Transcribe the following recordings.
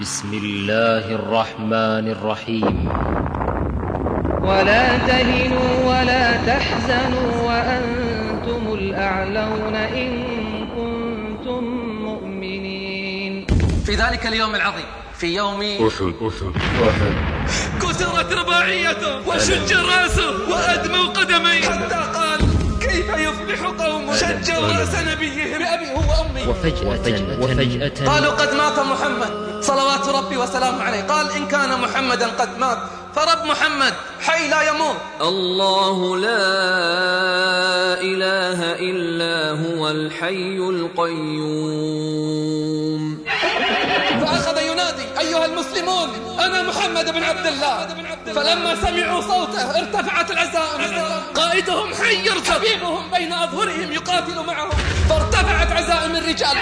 بسم الله الرحمن الرحيم. ولا تهنوا ولا تحزنوا وأنتم الأعلون إن كنتم مؤمنين. في ذلك اليوم العظيم في يوم أحد أحد كسرت رباعيته وشج رأسه وأدموا قدميه. حتى قال كيف يفلح قوم شجوا رأس نبيهم؟ بأبي وأمي وفجأة وفجأة. قالوا قد مات محمد. صلوات ربي وسلامه عليه. قال إن كان محمدا قد مات فرب محمد حي لا يموت. الله لا إله إلا هو الحي القيوم. فأخذ ينادي أيها المسلمون أنا محمد بن عبد الله. فلما سمعوا صوته ارتفعت العزائم قائدهم حي حبيبهم بين أظهرهم يقاتل معهم. فارتفعت عزائم الرجال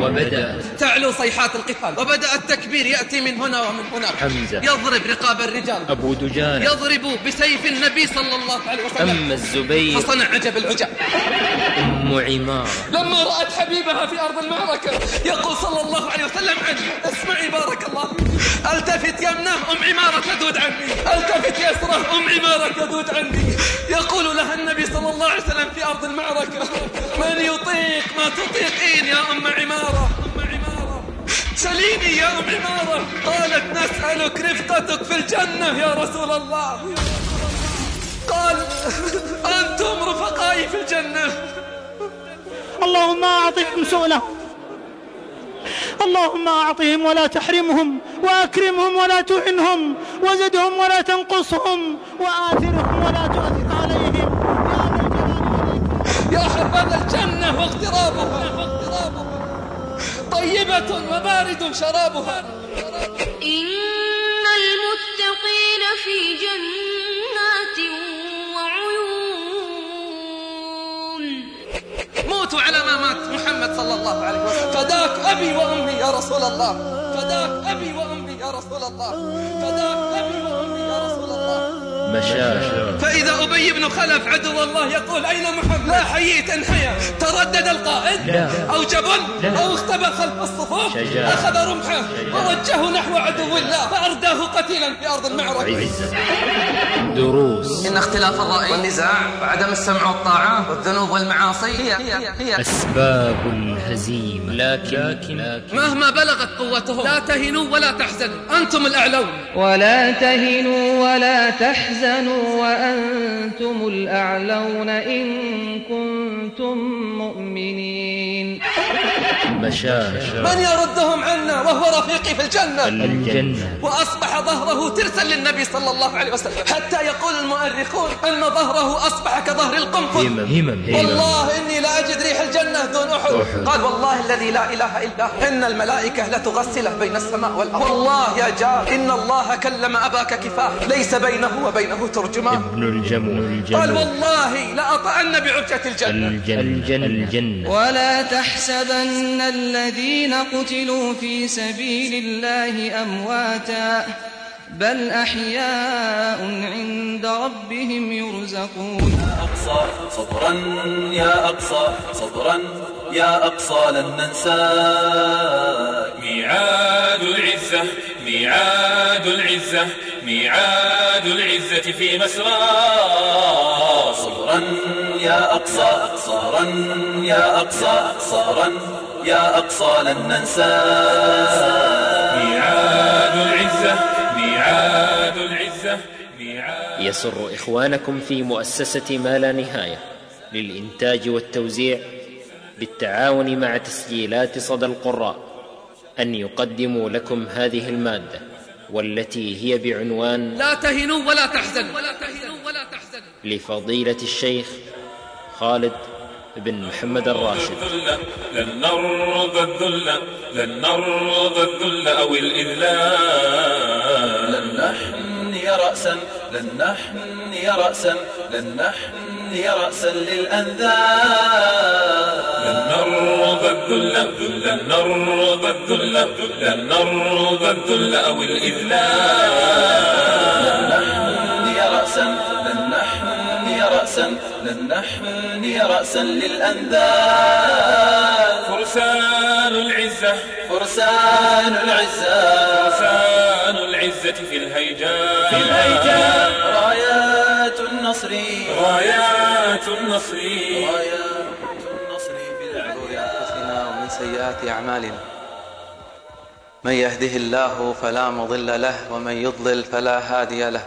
وبدأت تعلو صيحات القتال. وبدأ التكبير يأتي من هنا ومن هناك حمزة. يضرب رقاب الرجال. أبو دجانة. يضرب بسيف النبي صلى الله عليه وسلم. أما الزبير. فصنع عجب العجب. أم عمارة لما رأت حبيبها في أرض المعركة يقول صلى الله عليه وسلم عنه اسمعي بارك الله التفت يمنه أم عمارة تذود عني. التفت يسره أم عمارة تذود عني. يقول لها النبي صلى الله عليه وسلم في أرض المعركة من يطيق ما تطيقين يا أم عمارة؟ سليني يا أم عمارة. قالت نسألك رفقتك في الجنة يا رسول الله. قال أنتم رفقائي في الجنة. اللهم أعطهم سؤلهم اللهم أعطهم ولا تحرمهم وأكرمهم ولا تعنهم وزدهم ولا تنقصهم وآثرهم ولا تؤثر عليهم. يا حبذا الجنة واغترابها واغترابها طيبة وبارد شرابها. إن المتقين في جنات موتوا على ما مات محمد صلى الله عليه وسلم. فداك أبي وأمي يا رسول الله. فداك أبي وأمي يا رسول الله. فداك أبي وأمي يا رسول الله. مشاشة فإذا أبي بن خلف عدو الله يقول أين محمد؟ لا حييت انحيا تردد القائد. لا. أو جبل. لا. أو اختبى خلف الصفوف. أخذ رمحه. ووجهه نحو عدو الله. فأرداه قتيلا في أرض المعركة. عزة دروس. إن اختلاف الرأي والنزاع وعدم السمع والطاعة والذنوب والمعاصي هي هي هي أسباب الهزيمة لكن, لكن مهما بلغت قوتهم لا تهنوا ولا تحزنوا. أنتم الأعلون. ولا تهنوا ولا تحزنوا وأنتم الأعلون إن كنتم مؤمنين. مشاشة من يردهم عنا وهو رفيقي في الجنة. الجنة. وأصبح ظهره ترسا للنبي صلى الله عليه وسلم. حتى يقول المؤرخون أن ظهره أصبح كظهر القنفذ. همم. همم. والله إني لا أجد ريح الجنة دون أحد. أحد. قال والله الذي لا إله إلا هو. إن الملائكة لتغسله بين السماء والأرض. والله يا جار. إن الله كلم أباك كفاه. ليس بينه وبينه ترجمان. ابن الجمل قال والله لأطأن بعجة الجنة. الجنة. الجنة. الجنة. ولا تحسبن الذين قتلوا في سبيل الله أمواتا بل أحياء عند ربهم يرزقون. أقصى صبرا يا أقصى صبرا يا أقصى لن ننساك ميعاد العزة ميعاد العزة ميعاد العزة في مسرى صبرا يا أقصى صبرا يا أقصى صبرا يا أقصى لن ننساك ميعاد العزة ميعاد العزة ميعاد يسر إخوانكم في مؤسسة ما لا نهاية للإنتاج والتوزيع بالتعاون مع تسجيلات صدى القراء أن يقدموا لكم هذه المادة والتي هي بعنوان لا تهنوا ولا تحزنوا. ولا تهنوا ولا تحزنوا. لفضيلة الشيخ خالد بن محمد الراشد. لن نرضى الذل لن نرضى الذل أو الإذلال. لن نحني رأسا لن نحني رأسا لن نحني رأسا للأنذال لن نرضى الذل لن نرضى الذل لن نرضى الذل أو الإذلال. نحني رأسا لن نحني رأسا لن نحني رأسا للأنذال فرسان العزة. فرسان العزة. فرسان العزة في الهيجاء في الهيجاء رايات النصر. رايات النصر. رايات النصر في العليا ومن سيئات أعمالنا. من يهده الله فلا مضل له ومن يضلل فلا هادي له.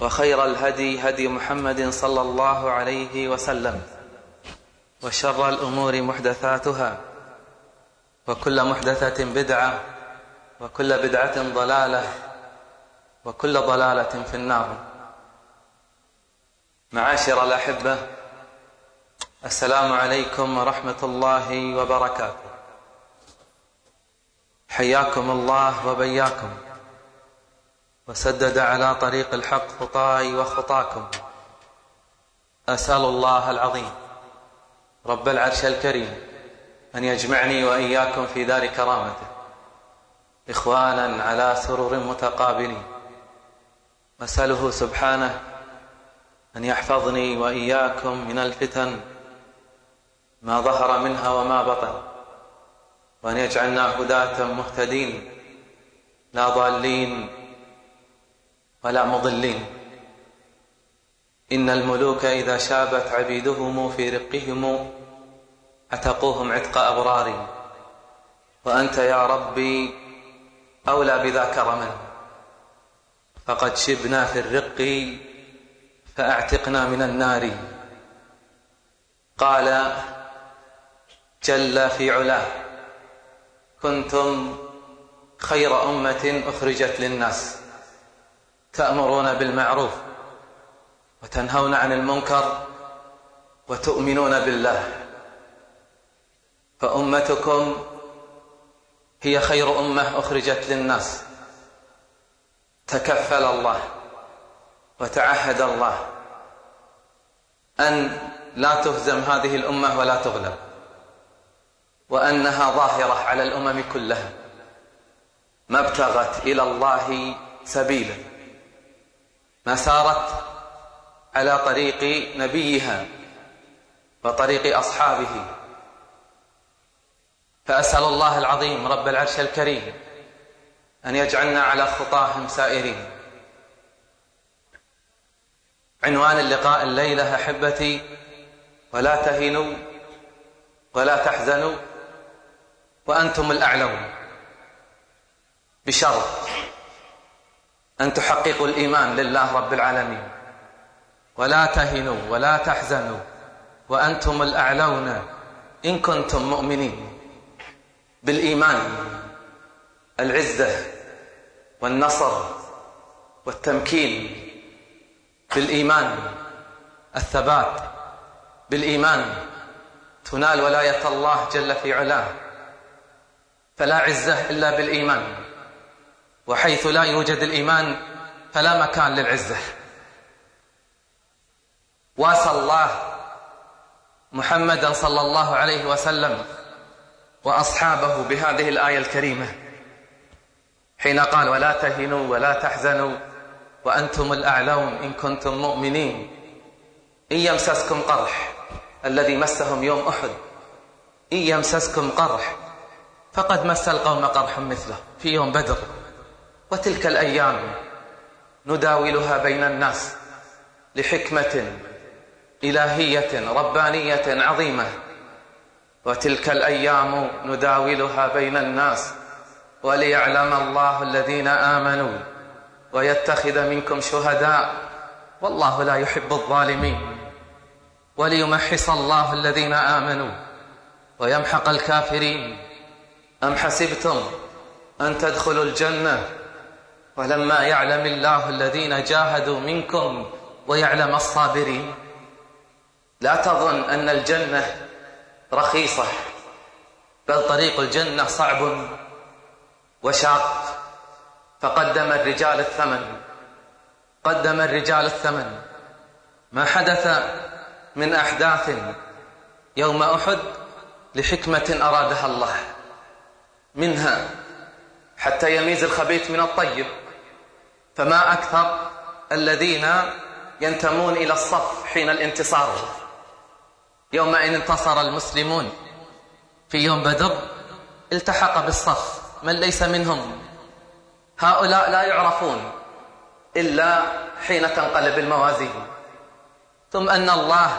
وخير الهدي هدي محمد صلى الله عليه وسلم وشر الأمور محدثاتها وكل محدثة بدعة وكل بدعة ضلالة وكل ضلالة في النار. معاشر الأحبة السلام عليكم ورحمة الله وبركاته. حياكم الله وبياكم. وسدد على طريق الحق خطاي وخطاكم. أسأل الله العظيم رب العرش الكريم أن يجمعني وإياكم في دار كرامته. إخوانا على سرر متقابلين. أسأله سبحانه أن يحفظني وإياكم من الفتن ما ظهر منها وما بطن. وأن يجعلنا هداة مهتدين لا ضالين ولا مضلين. إن الملوك إذا شابت عبيدهم في رقهم عتقوهم عتق أبرار وأنت يا ربي أولى بذا كرما فقد شبنا في الرق فأعتقنا من النار. قال جل في علاه كنتم خير أمة أخرجت للناس. تأمرون بالمعروف وتنهون عن المنكر وتؤمنون بالله. فأمتكم هي خير أمة أخرجت للناس. تكفل الله وتعهد الله أن لا تهزم هذه الأمة ولا تغلب وأنها ظاهرة على الأمم كلها. ما ابتغت إلى الله سبيلا. ما سارت على طريق نبيها وطريق أصحابه. فأسأل الله العظيم رب العرش الكريم أن يجعلنا على خطاهم سائرين. عنوان اللقاء الليلة أحبتي ولا تهنوا ولا تحزنوا وأنتم الأعلون. بشرط أن تحققوا الإيمان لله رب العالمين. ولا تهنوا ولا تحزنوا وأنتم الأعلون إن كنتم مؤمنين. بالإيمان العزة والنصر والتمكين. بالإيمان الثبات. بالإيمان تنال ولاية الله جل في علاه. فلا عزة إلا بالإيمان. وحيث لا يوجد الإيمان فلا مكان للعزة. واسى الله محمدا صلى الله عليه وسلم وأصحابه بهذه الآية الكريمة. حين قال ولا تهنوا ولا تحزنوا وأنتم الأعلون إن كنتم مؤمنين. إن يمسسكم قرح الذي مسهم يوم أحد. إن يمسسكم قرح فقد مس القوم قرح مثله في يوم بدر. وتلك الأيام نداولها بين الناس لحكمة إلهية ربانية عظيمة. وتلك الأيام نداولها بين الناس وليعلم الله الذين آمنوا ويتخذ منكم شهداء. والله لا يحب الظالمين. وليمحص الله الذين آمنوا ويمحق الكافرين. أم حسبتم أن تدخلوا الجنة ولما يعلم الله الذين جاهدوا منكم ويعلم الصابرين. لا تظن أن الجنة رخيصة بل طريق الجنة صعب وشاق. فقدم الرجال الثمن قدم الرجال الثمن. ما حدث من أحداث يوم أحد لحكمة أرادها الله منها حتى يميز الخبيث من الطيب. فما أكثر الذين ينتمون إلى الصف حين الانتصار. يوم أن انتصر المسلمون. في يوم بدر التحق بالصف. من ليس منهم؟ هؤلاء لا يعرفون إلا حين تنقلب الموازين. ثم أن الله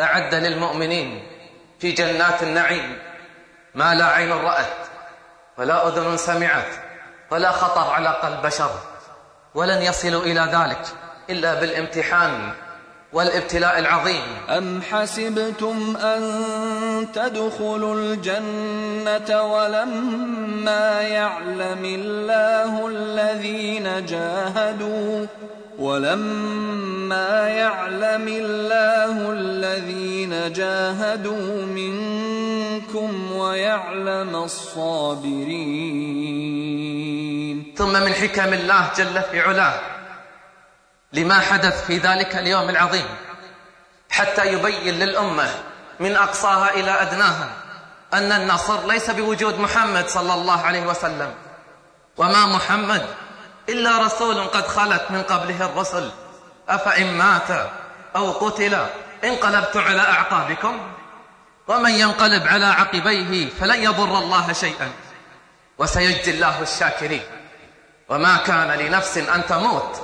أعد للمؤمنين في جنات النعيم. ما لا عين رأت ولا أذن سمعت ولا خطر على قلب بشر. ولن يصلوا إلى ذلك إلا بالامتحان والابتلاء العظيم. أم حسبتم أن تدخلوا الجنة ولما يعلم الله الذين جاهدوا ولما يعلم الله الذين جاهدوا منكم ويعلم الصابرين. ثم من حكم الله جل في علاه لما حدث في ذلك اليوم العظيم حتى يبين للأمة من أقصاها إلى أدناها أن النصر ليس بوجود محمد صلى الله عليه وسلم وما محمد إلا رسول قد خلت من قبله الرسل. أفإن مات أو قتل انقلبت على أعقابكم؟ ومن ينقلب على عقبيه فلن يضر الله شيئا. وسيجزي الله الشاكرين. وما كان لنفس أن تموت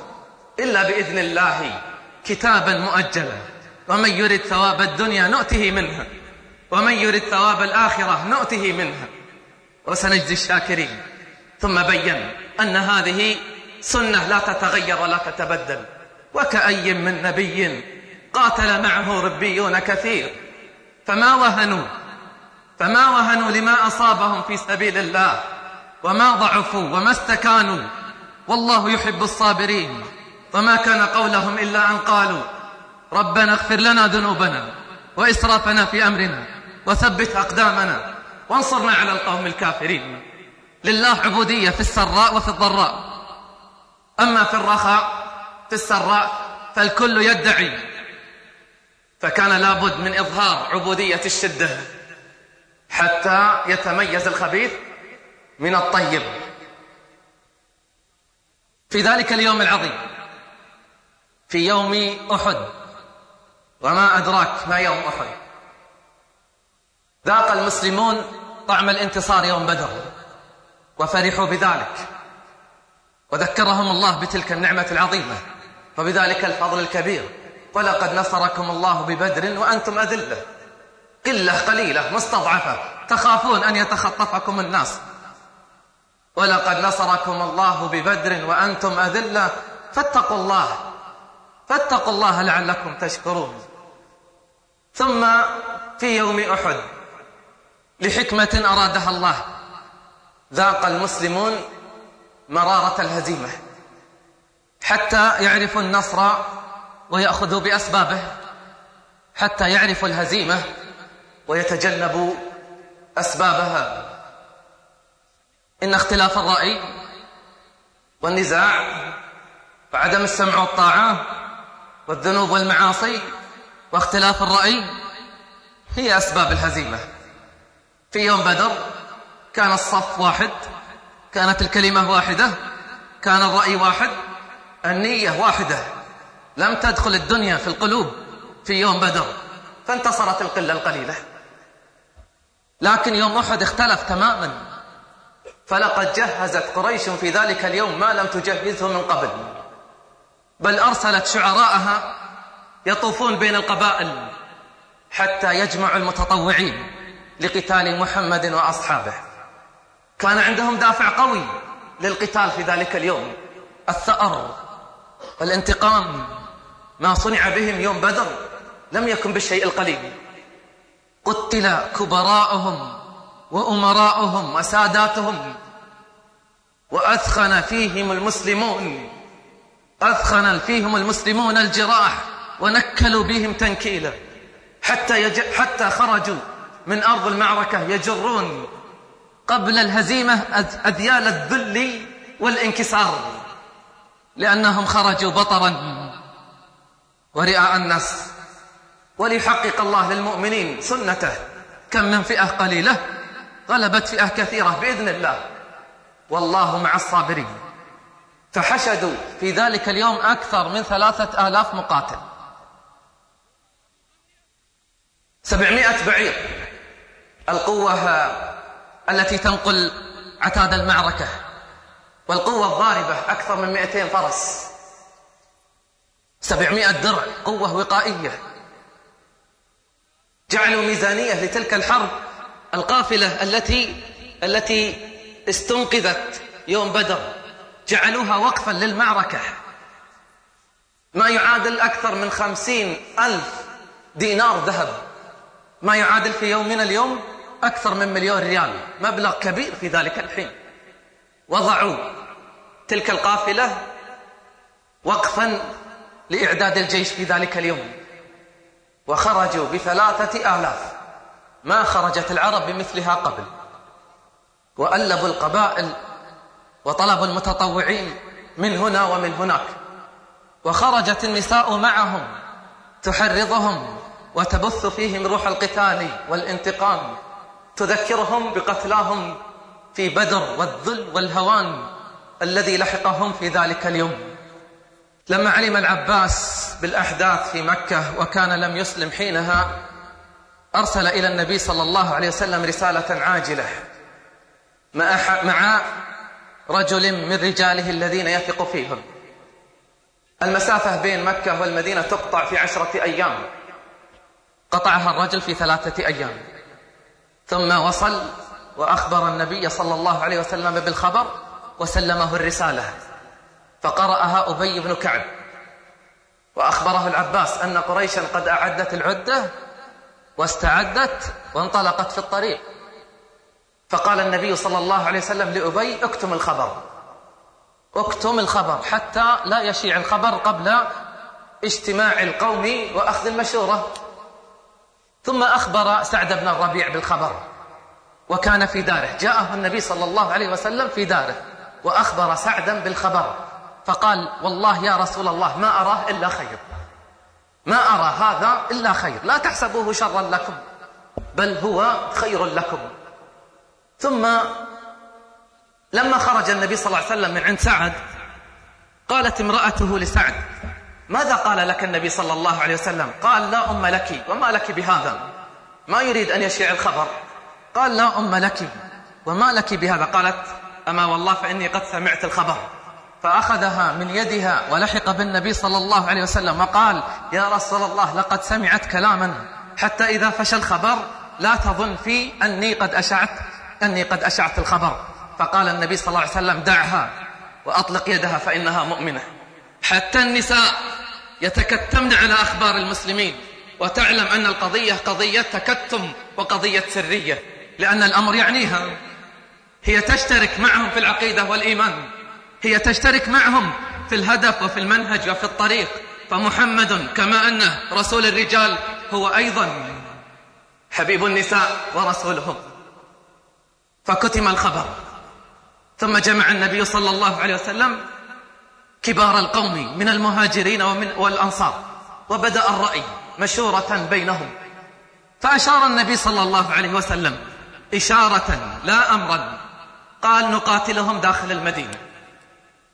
إلا بإذن الله كتابا مؤجلا. ومن يرد ثواب الدنيا نؤته منها. ومن يرد ثواب الآخرة نؤته منها. وسنجزي الشاكرين. ثم بين أن هذه سنة لا تتغير ولا تتبدل. وكأي من نبي قاتل معه ربيون كثير. فما وهنوا؟ فما وهنوا لما أصابهم في سبيل الله؟ وما ضعفوا؟ وما استكانوا؟ والله يحب الصابرين. وما كان قولهم إلا أن قالوا ربنا اغفر لنا ذنوبنا وإسرافنا في أمرنا وثبت أقدامنا وانصرنا على القوم الكافرين. لله عبودية في السراء وفي الضراء. أما في الرخاء في السراء فالكل يدعي. فكان لابد من إظهار عبودية الشدة. حتى يتميز الخبيث من الطيب. في ذلك اليوم العظيم في يوم أحد وما أدراك ما يوم أحد. ذاق المسلمون طعم الانتصار يوم بدر. وفرحوا بذلك. وذكرهم الله بتلك النعمة العظيمة. وبذلك الفضل الكبير. ولقد نصركم الله ببدر وأنتم أذلة. قلة قليلة مستضعفة. تخافون أن يتخطفكم الناس. ولقد نصركم الله ببدر وأنتم أذلة. فاتقوا الله. فاتقوا الله لعلكم تشكرون. ثم في يوم أحد لحكمة أرادها الله. ذاق المسلمون مرارة الهزيمة حتى يعرفوا النصر ويأخذوا بأسبابه حتى يعرفوا الهزيمة ويتجنبوا أسبابها. إن اختلاف الرأي والنزاع وعدم السمع والطاعة والذنوب والمعاصي واختلاف الرأي هي أسباب الهزيمة. في يوم بدر كان الصف واحد كانت الكلمة واحدة كان الرأي واحد النية واحدة. لم تدخل الدنيا في القلوب في يوم بدر فانتصرت القلة القليلة. لكن يوم أحد اختلف تماما. فلقد جهزت قريش في ذلك اليوم ما لم تجهزه من قبل. بل أرسلت شعراءها يطوفون بين القبائل حتى يجمعوا المتطوعين لقتال محمد وأصحابه. كان عندهم دافع قوي للقتال في ذلك اليوم. الثأر والانتقام ما صنع بهم يوم بدر لم يكن بالشيء القليل. قتل كبراءهم وأمراءهم وساداتهم وأثخن فيهم المسلمون. أثخن فيهم المسلمون الجراح ونكلوا بهم تنكيلا. حتى, يج... حتى خرجوا من أرض المعركة يجرون قبل الهزيمة أذيال الذل والانكسار لأنهم خرجوا بطرا ورئاء الناس. وليحقق الله للمؤمنين سنته. كم من فئة قليلة غلبت فئة كثيرة بإذن الله. والله مع الصابرين. فحشدوا في ذلك اليوم أكثر من ثلاثة آلاف مقاتل. سبعمائة بعير. القوة التي تنقل عتاد المعركة والقوة الضاربة أكثر من مئتين فرس. سبعمائة درع قوة وقائية. جعلوا ميزانية لتلك الحرب القافلة التي التي استنقذت يوم بدر. جعلوها وقفا للمعركة. ما يعادل أكثر من خمسين ألف دينار ذهب. ما يعادل في يومنا اليوم أكثر من مليون ريال مبلغ كبير في ذلك الحين. وضعوا تلك القافلة وقفا لإعداد الجيش في ذلك اليوم. وخرجوا بثلاثة آلاف. ما خرجت العرب بمثلها قبل. وألبوا القبائل وطلبوا المتطوعين من هنا ومن هناك. وخرجت النساء معهم تحرضهم وتبث فيهم روح القتال والانتقام. تذكرهم بقتلاهم في بدر والذل والهوان الذي لحقهم في ذلك اليوم. لما علم العباس بالأحداث في مكة وكان لم يسلم حينها أرسل إلى النبي صلى الله عليه وسلم رسالة عاجلة مع, رجل من رجاله الذين يثق فيهم. المسافة بين مكة والمدينة تقطع في عشرة أيام. قطعها الرجل في ثلاثة أيام. ثم وصل وأخبر النبي صلى الله عليه وسلم بالخبر وسلمه الرسالة. فقرأها أبي بن كعب. وأخبره العباس أن قريشا قد أعدت العدة واستعدت وانطلقت في الطريق. فقال النبي صلى الله عليه وسلم لأبي اكتم الخبر. اكتم الخبر حتى لا يشيع الخبر قبل اجتماع القوم وأخذ المشورة. ثم أخبر سعد بن الربيع بالخبر وكان في داره. جاءه النبي صلى الله عليه وسلم في داره وأخبر سعدا بالخبر فقال والله يا رسول الله ما أراه إلا خير ما أرى هذا إلا خير لا تحسبوه شرا لكم بل هو خير لكم. ثم لما خرج النبي صلى الله عليه وسلم من عند سعد قالت امرأته لسعد ماذا قال لك النبي صلى الله عليه وسلم؟ قال لا أم لك وما لك بهذا؟ ما يريد أن يشيع الخبر. قال لا أم لك وما لك بهذا؟ قالت أما والله فإني قد سمعت الخبر. فأخذها من يدها ولحق بالنبي صلى الله عليه وسلم وقال يا رسول الله لقد سمعت كلاما حتى إذا فشى الخبر لا تظن في أني قد أشعت أني قد أشعت الخبر. فقال النبي صلى الله عليه وسلم دعها وأطلق يدها فإنها مؤمنة. حتى النساء يتكتمن على أخبار المسلمين وتعلم أن القضية قضية تكتم وقضية سرية لأن الأمر يعنيها. هي تشترك معهم في العقيدة والإيمان. هي تشترك معهم في الهدف وفي المنهج وفي الطريق. فمحمد كما أنه رسول الرجال هو أيضا حبيب النساء ورسولهم فكتم الخبر. ثم جمع النبي صلى الله عليه وسلم كبار القوم من المهاجرين ومن والأنصار وبدأ الرأي مشورة بينهم. فأشار النبي صلى الله عليه وسلم إشارة لا أمرا قال نقاتلهم داخل المدينة.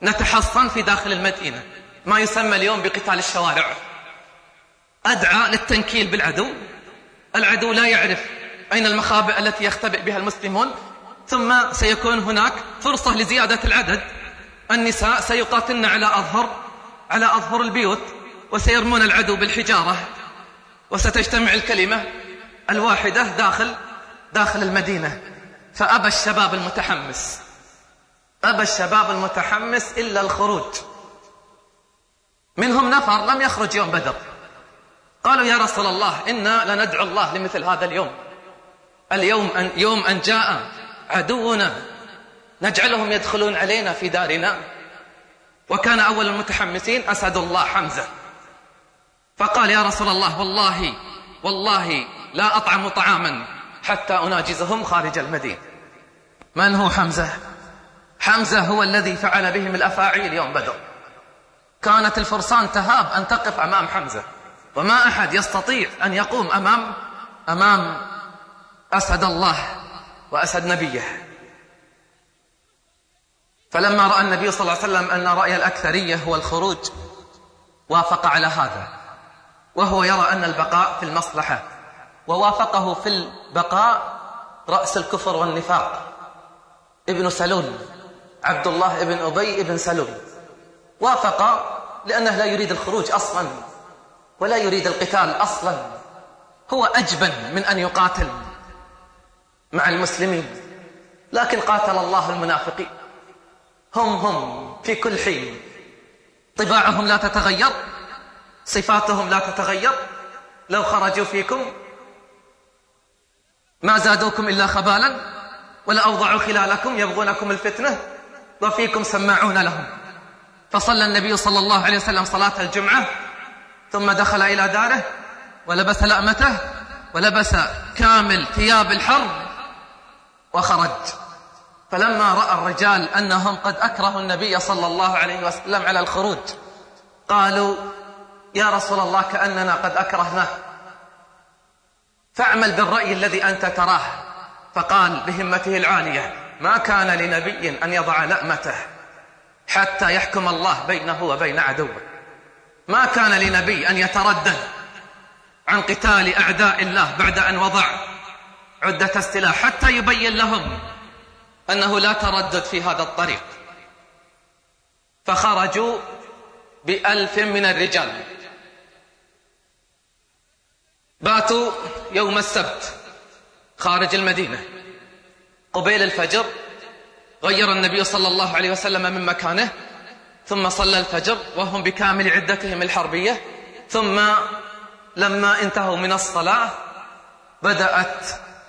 نتحصن في داخل المدينة ما يسمى اليوم بقتال الشوارع. أدعى للتنكيل بالعدو. العدو لا يعرف أين المخابئ التي يختبئ بها المسلمون ثم سيكون هناك فرصة لزيادة العدد. النساء سيقاتلن على أظهر على أظهر البيوت وسيرمون العدو بالحجارة. وستجتمع الكلمة الواحدة داخل داخل المدينة. فأبى الشباب المتحمس. أبى الشباب المتحمس إلا الخروج. منهم نفر لم يخرج يوم بدر. قالوا يا رسول الله إنا لندعو الله لمثل هذا اليوم. اليوم أن يوم أن جاء عدونا. نجعلهم يدخلون علينا في دارنا. وكان أول المتحمسين أسد الله حمزة. فقال يا رسول الله والله والله لا أطعم طعاما حتى أناجزهم خارج المدينة. من هو حمزة؟ حمزة هو الذي فعل بهم الأفاعيل يوم بدر. كانت الفرسان تهاب أن تقف أمام حمزة. وما أحد يستطيع أن يقوم أمام أمام أسد الله وأسد نبيه. فلما رأى النبي صلى الله عليه وسلم أن رأي الأكثرية هو الخروج وافق على هذا. وهو يرى أن البقاء في المصلحة ووافقه في البقاء رأس الكفر والنفاق. ابن سلول عبد الله ابن أبي ابن سلول. وافق لأنه لا يريد الخروج أصلا ولا يريد القتال أصلا. هو أجبن من أن يقاتل مع المسلمين لكن قاتل الله المنافقين. هم هم في كل حين. طباعهم لا تتغير صفاتهم لا تتغير. لو خرجوا فيكم ما زادوكم إلا خبالا ولا أوضعوا خلالكم يبغونكم الفتنة وفيكم سماعون لهم. فصلى النبي صلى الله عليه وسلم صلاة الجمعة ثم دخل إلى داره ولبس لأمته ولبس كامل ثياب الحرب وخرج. فلما رأى الرجال أنهم قد أكرهوا النبي صلى الله عليه وسلم على الخروج قالوا يا رسول الله كأننا قد أكرهناه. فاعمل بالرأي الذي أنت تراه. فقال بهمته العالية ما كان لنبي أن يضع لأمته حتى يحكم الله بينه وبين عدوه. ما كان لنبي أن يتردد عن قتال أعداء الله بعد أن وضع عدة السلاح حتى يبين لهم أنه لا تردد في هذا الطريق. فخرجوا بألف من الرجال. باتوا يوم السبت خارج المدينة. قبيل الفجر غير النبي صلى الله عليه وسلم من مكانه ثم صلى الفجر وهم بكامل عدتهم الحربية. ثم لما انتهوا من الصلاة بدأت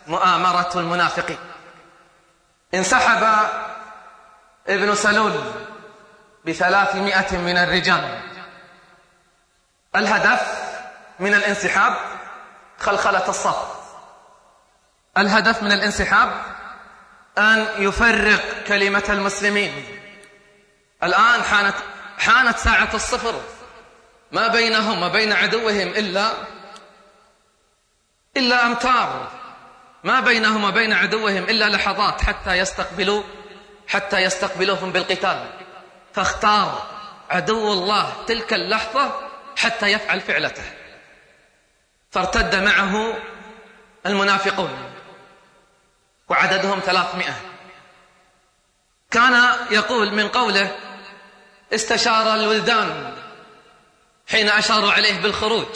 مؤامرة المنافقين. انسحب ابن سلول بثلاثمائة من الرجال. الهدف من الانسحاب خلخلة الصف. الهدف من الانسحاب أن يفرق كلمة المسلمين. الآن حانت حانت ساعة الصفر. ما بينهم وبين عدوهم إلا إلا أمتار. ما بينهم وبين عدوهم إلا لحظات حتى يستقبلوا حتى يستقبلوهم بالقتال. فاختار عدو الله تلك اللحظة حتى يفعل فعلته. فارتد معه المنافقون. وعددهم ثلاثمائة. كان يقول من قوله استشار الولدان حين أشاروا عليه بالخروج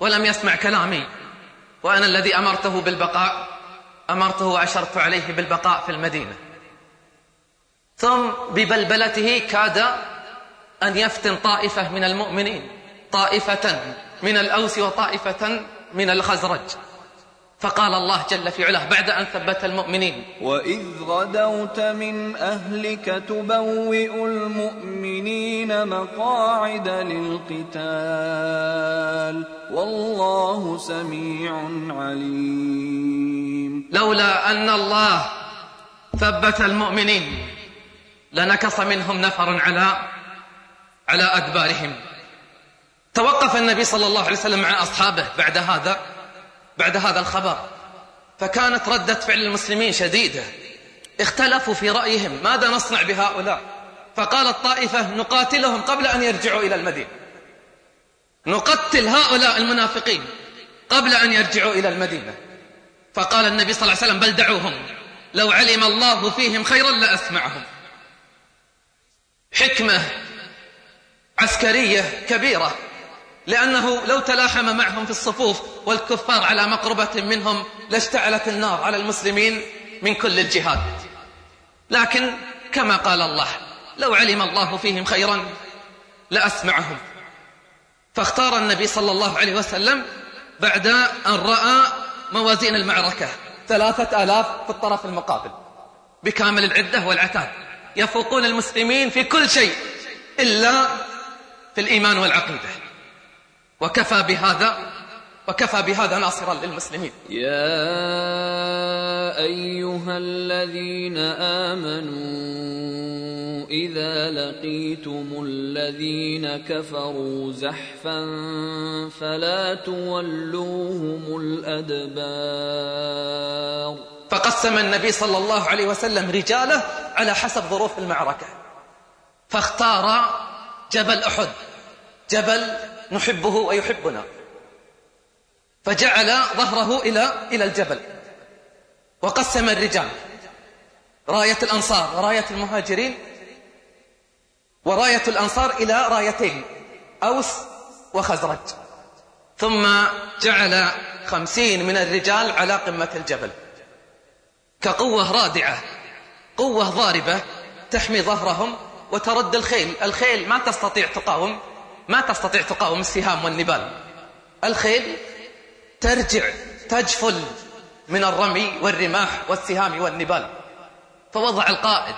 ولم يسمع كلامي وأنا الذي أمرته بالبقاء. أمرته وأشرت عليه بالبقاء في المدينة. ثم ببلبلته كاد أن يفتن طائفة من المؤمنين طائفة من الأوس وطائفة من الخزرج. فقال الله جل في علاه بعد أن ثبت المؤمنين. وإذ غدوت من أهلك تبوئ المؤمنين مقاعد للقتال والله سميع عليم. لولا أن الله ثبت المؤمنين لنكص منهم نفر على على أدبارهم. توقف النبي صلى الله عليه وسلم مع أصحابه بعد هذا. بعد هذا الخبر. فكانت ردة فعل المسلمين شديدة. اختلفوا في رأيهم ماذا نصنع بهؤلاء؟ فقالت طائفة نقاتلهم قبل أن يرجعوا إلى المدينة. نقتل هؤلاء المنافقين قبل أن يرجعوا إلى المدينة. فقال النبي صلى الله عليه وسلم بل دعوهم. لو علم الله فيهم خيرا لأسمعهم. حكمة عسكرية كبيرة. لأنه لو تلاحم معهم في الصفوف والكفار على مقربة منهم لاشتعلت النار على المسلمين من كل الجهات لكن كما قال الله لو علم الله فيهم خيرا لأسمعهم. فاختار النبي صلى الله عليه وسلم بعد أن رأى موازين المعركة ثلاثة آلاف في الطرف المقابل بكامل العدة والعتاد. يفوقون المسلمين في كل شيء إلا في الإيمان والعقيدة. وكفى بهذا وكفى بهذا ناصرا للمسلمين. يا أيها الذين آمنوا إذا لقيتم الذين كفروا زحفا فلا تولوهم الأدبار. فقسم النبي صلى الله عليه وسلم رجاله على حسب ظروف المعركة. فاختار جبل أحد جبل نحبه ويحبنا. فجعل ظهره إلى إلى الجبل. وقسم الرجال. راية الأنصار وراية المهاجرين وراية الأنصار إلى رايتين أوس وخزرج. ثم جعل خمسين من الرجال على قمة الجبل. كقوة رادعة قوة ضاربة تحمي ظهرهم وترد الخيل. الخيل ما تستطيع تقاوم. ما تستطيع تقاوم السهام والنبال. الخيل ترجع تجفل من الرمي والرماح والسهام والنبال. فوضع القائد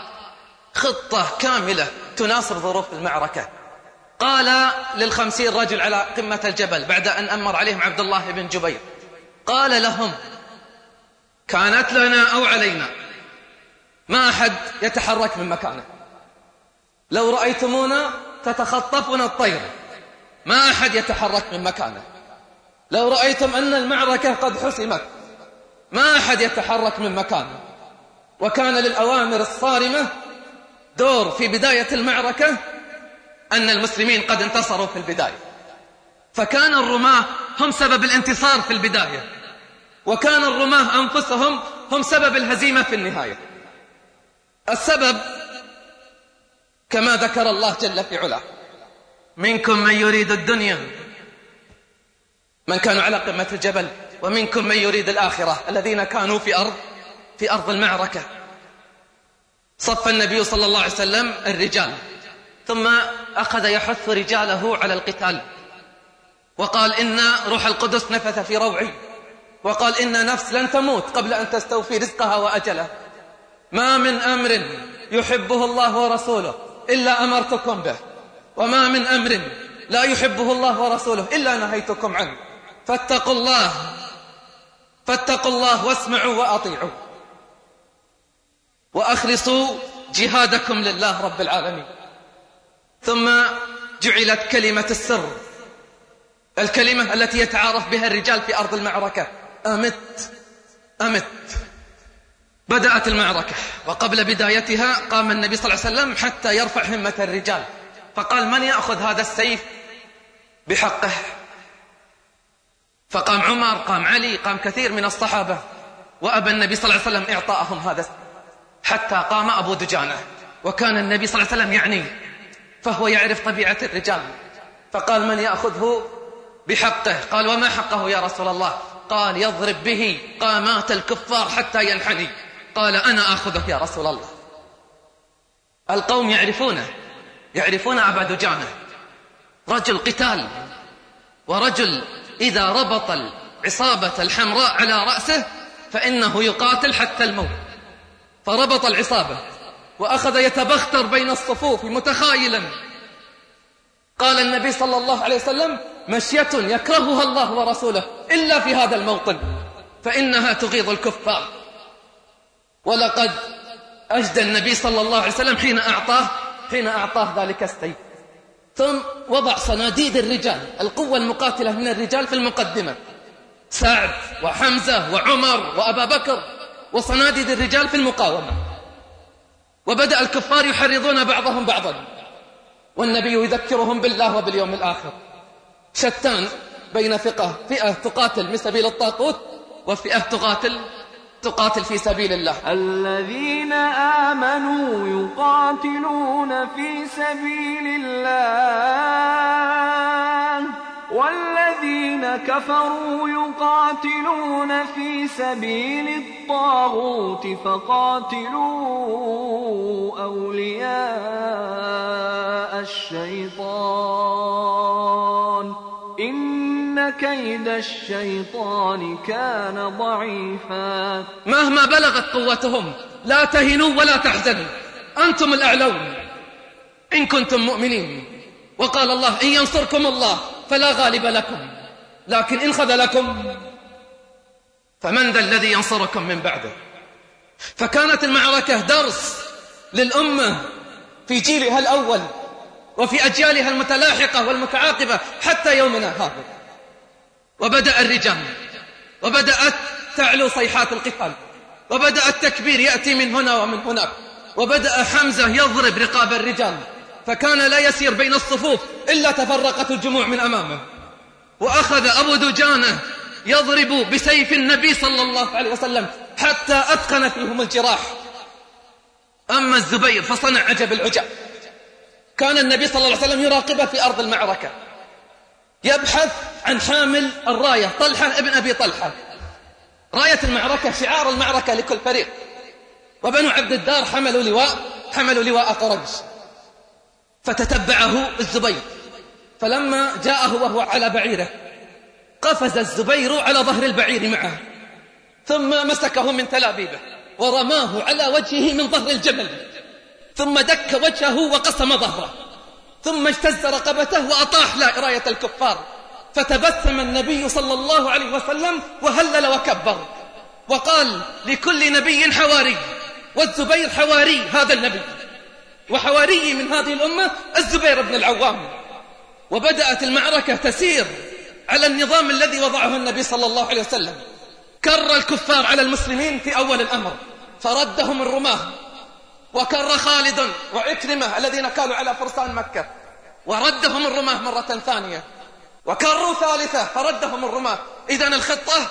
خطة كاملة تناصر ظروف المعركة. قال للخمسين رجل على قمة الجبل بعد أن أمر عليهم عبد الله بن جبير. قال لهم كانت لنا أو علينا. ما أحد يتحرك من مكانه. لو رأيتمونا تتخطفنا الطير. ما أحد يتحرك من مكانه. لو رأيتم أن المعركة قد حسمت ما أحد يتحرك من مكانه. وكان للأوامر الصارمة دور في بداية المعركة أن المسلمين قد انتصروا في البداية. فكان الرماة هم سبب الانتصار في البداية. وكان الرماة أنفسهم هم سبب الهزيمة في النهاية. السبب كما ذكر الله جل في علاه. منكم من يريد الدنيا. من كانوا على قمة الجبل ومنكم من يريد الآخرة. الذين كانوا في أرض في أرض المعركة. صف النبي صلى الله عليه وسلم الرجال. ثم أخذ يحث رجاله على القتال. وقال إن روح القدس نفث في روعي. وقال إن نفس لن تموت قبل أن تستوفي رزقها وأجله. ما من أمر يحبه الله ورسوله. إلا أمرتكم به. وما من أمر لا يحبه الله ورسوله إلا نهيتكم عنه. فاتقوا الله. فاتقوا الله واسمعوا وأطيعوا. وأخلصوا جهادكم لله رب العالمين. ثم جعلت كلمة السر. الكلمة التي يتعارف بها الرجال في أرض المعركة. أمت. أمت. بدأت المعركة وقبل بدايتها قام النبي صلى الله عليه وسلم حتى يرفع همة الرجال فقال من يأخذ هذا السيف؟ بحقه. فقام عمر قام علي قام كثير من الصحابة وأبى النبي صلى الله عليه وسلم إعطاءهم هذا حتى قام أبو دجانة وكان النبي صلى الله عليه وسلم يعني فهو يعرف طبيعة الرجال. فقال من يأخذه؟ بحقه. قال وما حقه يا رسول الله؟ قال يضرب به قامات الكفار حتى ينحني. قال أنا آخذه يا رسول الله. القوم يعرفونه يعرفون أبا دجانة. رجل قتال ورجل إذا ربط العصابة الحمراء على رأسه فإنه يقاتل حتى الموت. فربط العصابة وأخذ يتبختر بين الصفوف متخايلا. قال النبي صلى الله عليه وسلم مشية يكرهها الله ورسوله إلا في هذا الموطن فإنها تغيظ الكفار. ولقد أجدى النبي صلى الله عليه وسلم حين أعطاه حين أعطاه ذلك السيف. ثم وضع صناديد الرجال القوة المقاتلة من الرجال في المقدمة. سعد وحمزة وعمر وأبا بكر وصناديد الرجال في المقاومة. وبدأ الكفار يحرضون بعضهم بعضا. والنبي يذكرهم بالله وباليوم الآخر. شتان بين فقه فئة تقاتل من سبيل الطاغوت وفئة تقاتل تقاتل في سبيل الله. الذين آمنوا يقاتلون في سبيل الله والذين كفروا يقاتلون في سبيل الطاغوت فقاتلوا أولياء الشيطان. إن كيد الشيطان كان ضعيفا. مهما بلغت قوتهم لا تهنوا ولا تحزنوا. أنتم الأعلون. إن كنتم مؤمنين. وقال الله إن ينصركم الله فلا غالب لكم. لكن إن خذلكم فمن ذا الذي ينصركم من بعده؟ فكانت المعركة درس للأمة في جيلها الأول وفي أجيالها المتلاحقة والمتعاقبة حتى يومنا هذا. وبدأ الرجال وبدأت تعلو صيحات القتال وبدأ التكبير يأتي من هنا ومن هناك وبدأ حمزة يضرب رقاب الرجال فكان لا يسير بين الصفوف إلا تفرقت الجموع من أمامه. وأخذ أبو دجانة يضرب بسيف النبي صلى الله عليه وسلم حتى أتقن فيهم الجراح. أما الزبير فصنع عجب العجب. كان النبي صلى الله عليه وسلم يراقبه في أرض المعركة. يبحث عن حامل الراية طلحة ابن أبي طلحة. راية المعركة شعار المعركة لكل فريق. وبنو عبد الدار حملوا لواء حملوا لواء قريش. فتتبعه الزبير. فلما جاءه وهو على بعيره قفز الزبير على ظهر البعير معه. ثم مسكه من تلابيبه ورماه على وجهه من ظهر الجبل ثم دك وجهه وقسم ظهره. ثم اجتز رقبته وأطاح راية الكفار. فتبسم النبي صلى الله عليه وسلم وهلل وكبر. وقال لكل نبي حواري والزبير حواري هذا النبي. وحواري من هذه الأمة الزبير بن العوام. وبدأت المعركة تسير على النظام الذي وضعه النبي صلى الله عليه وسلم. كر الكفار على المسلمين في أول الأمر فردهم الرماة. وكر خالد وعكرمة الذين كانوا على فرسان مكة. وردهم الرماة مرة ثانية. وكروا ثالثة فردهم الرماة. إذا الخطة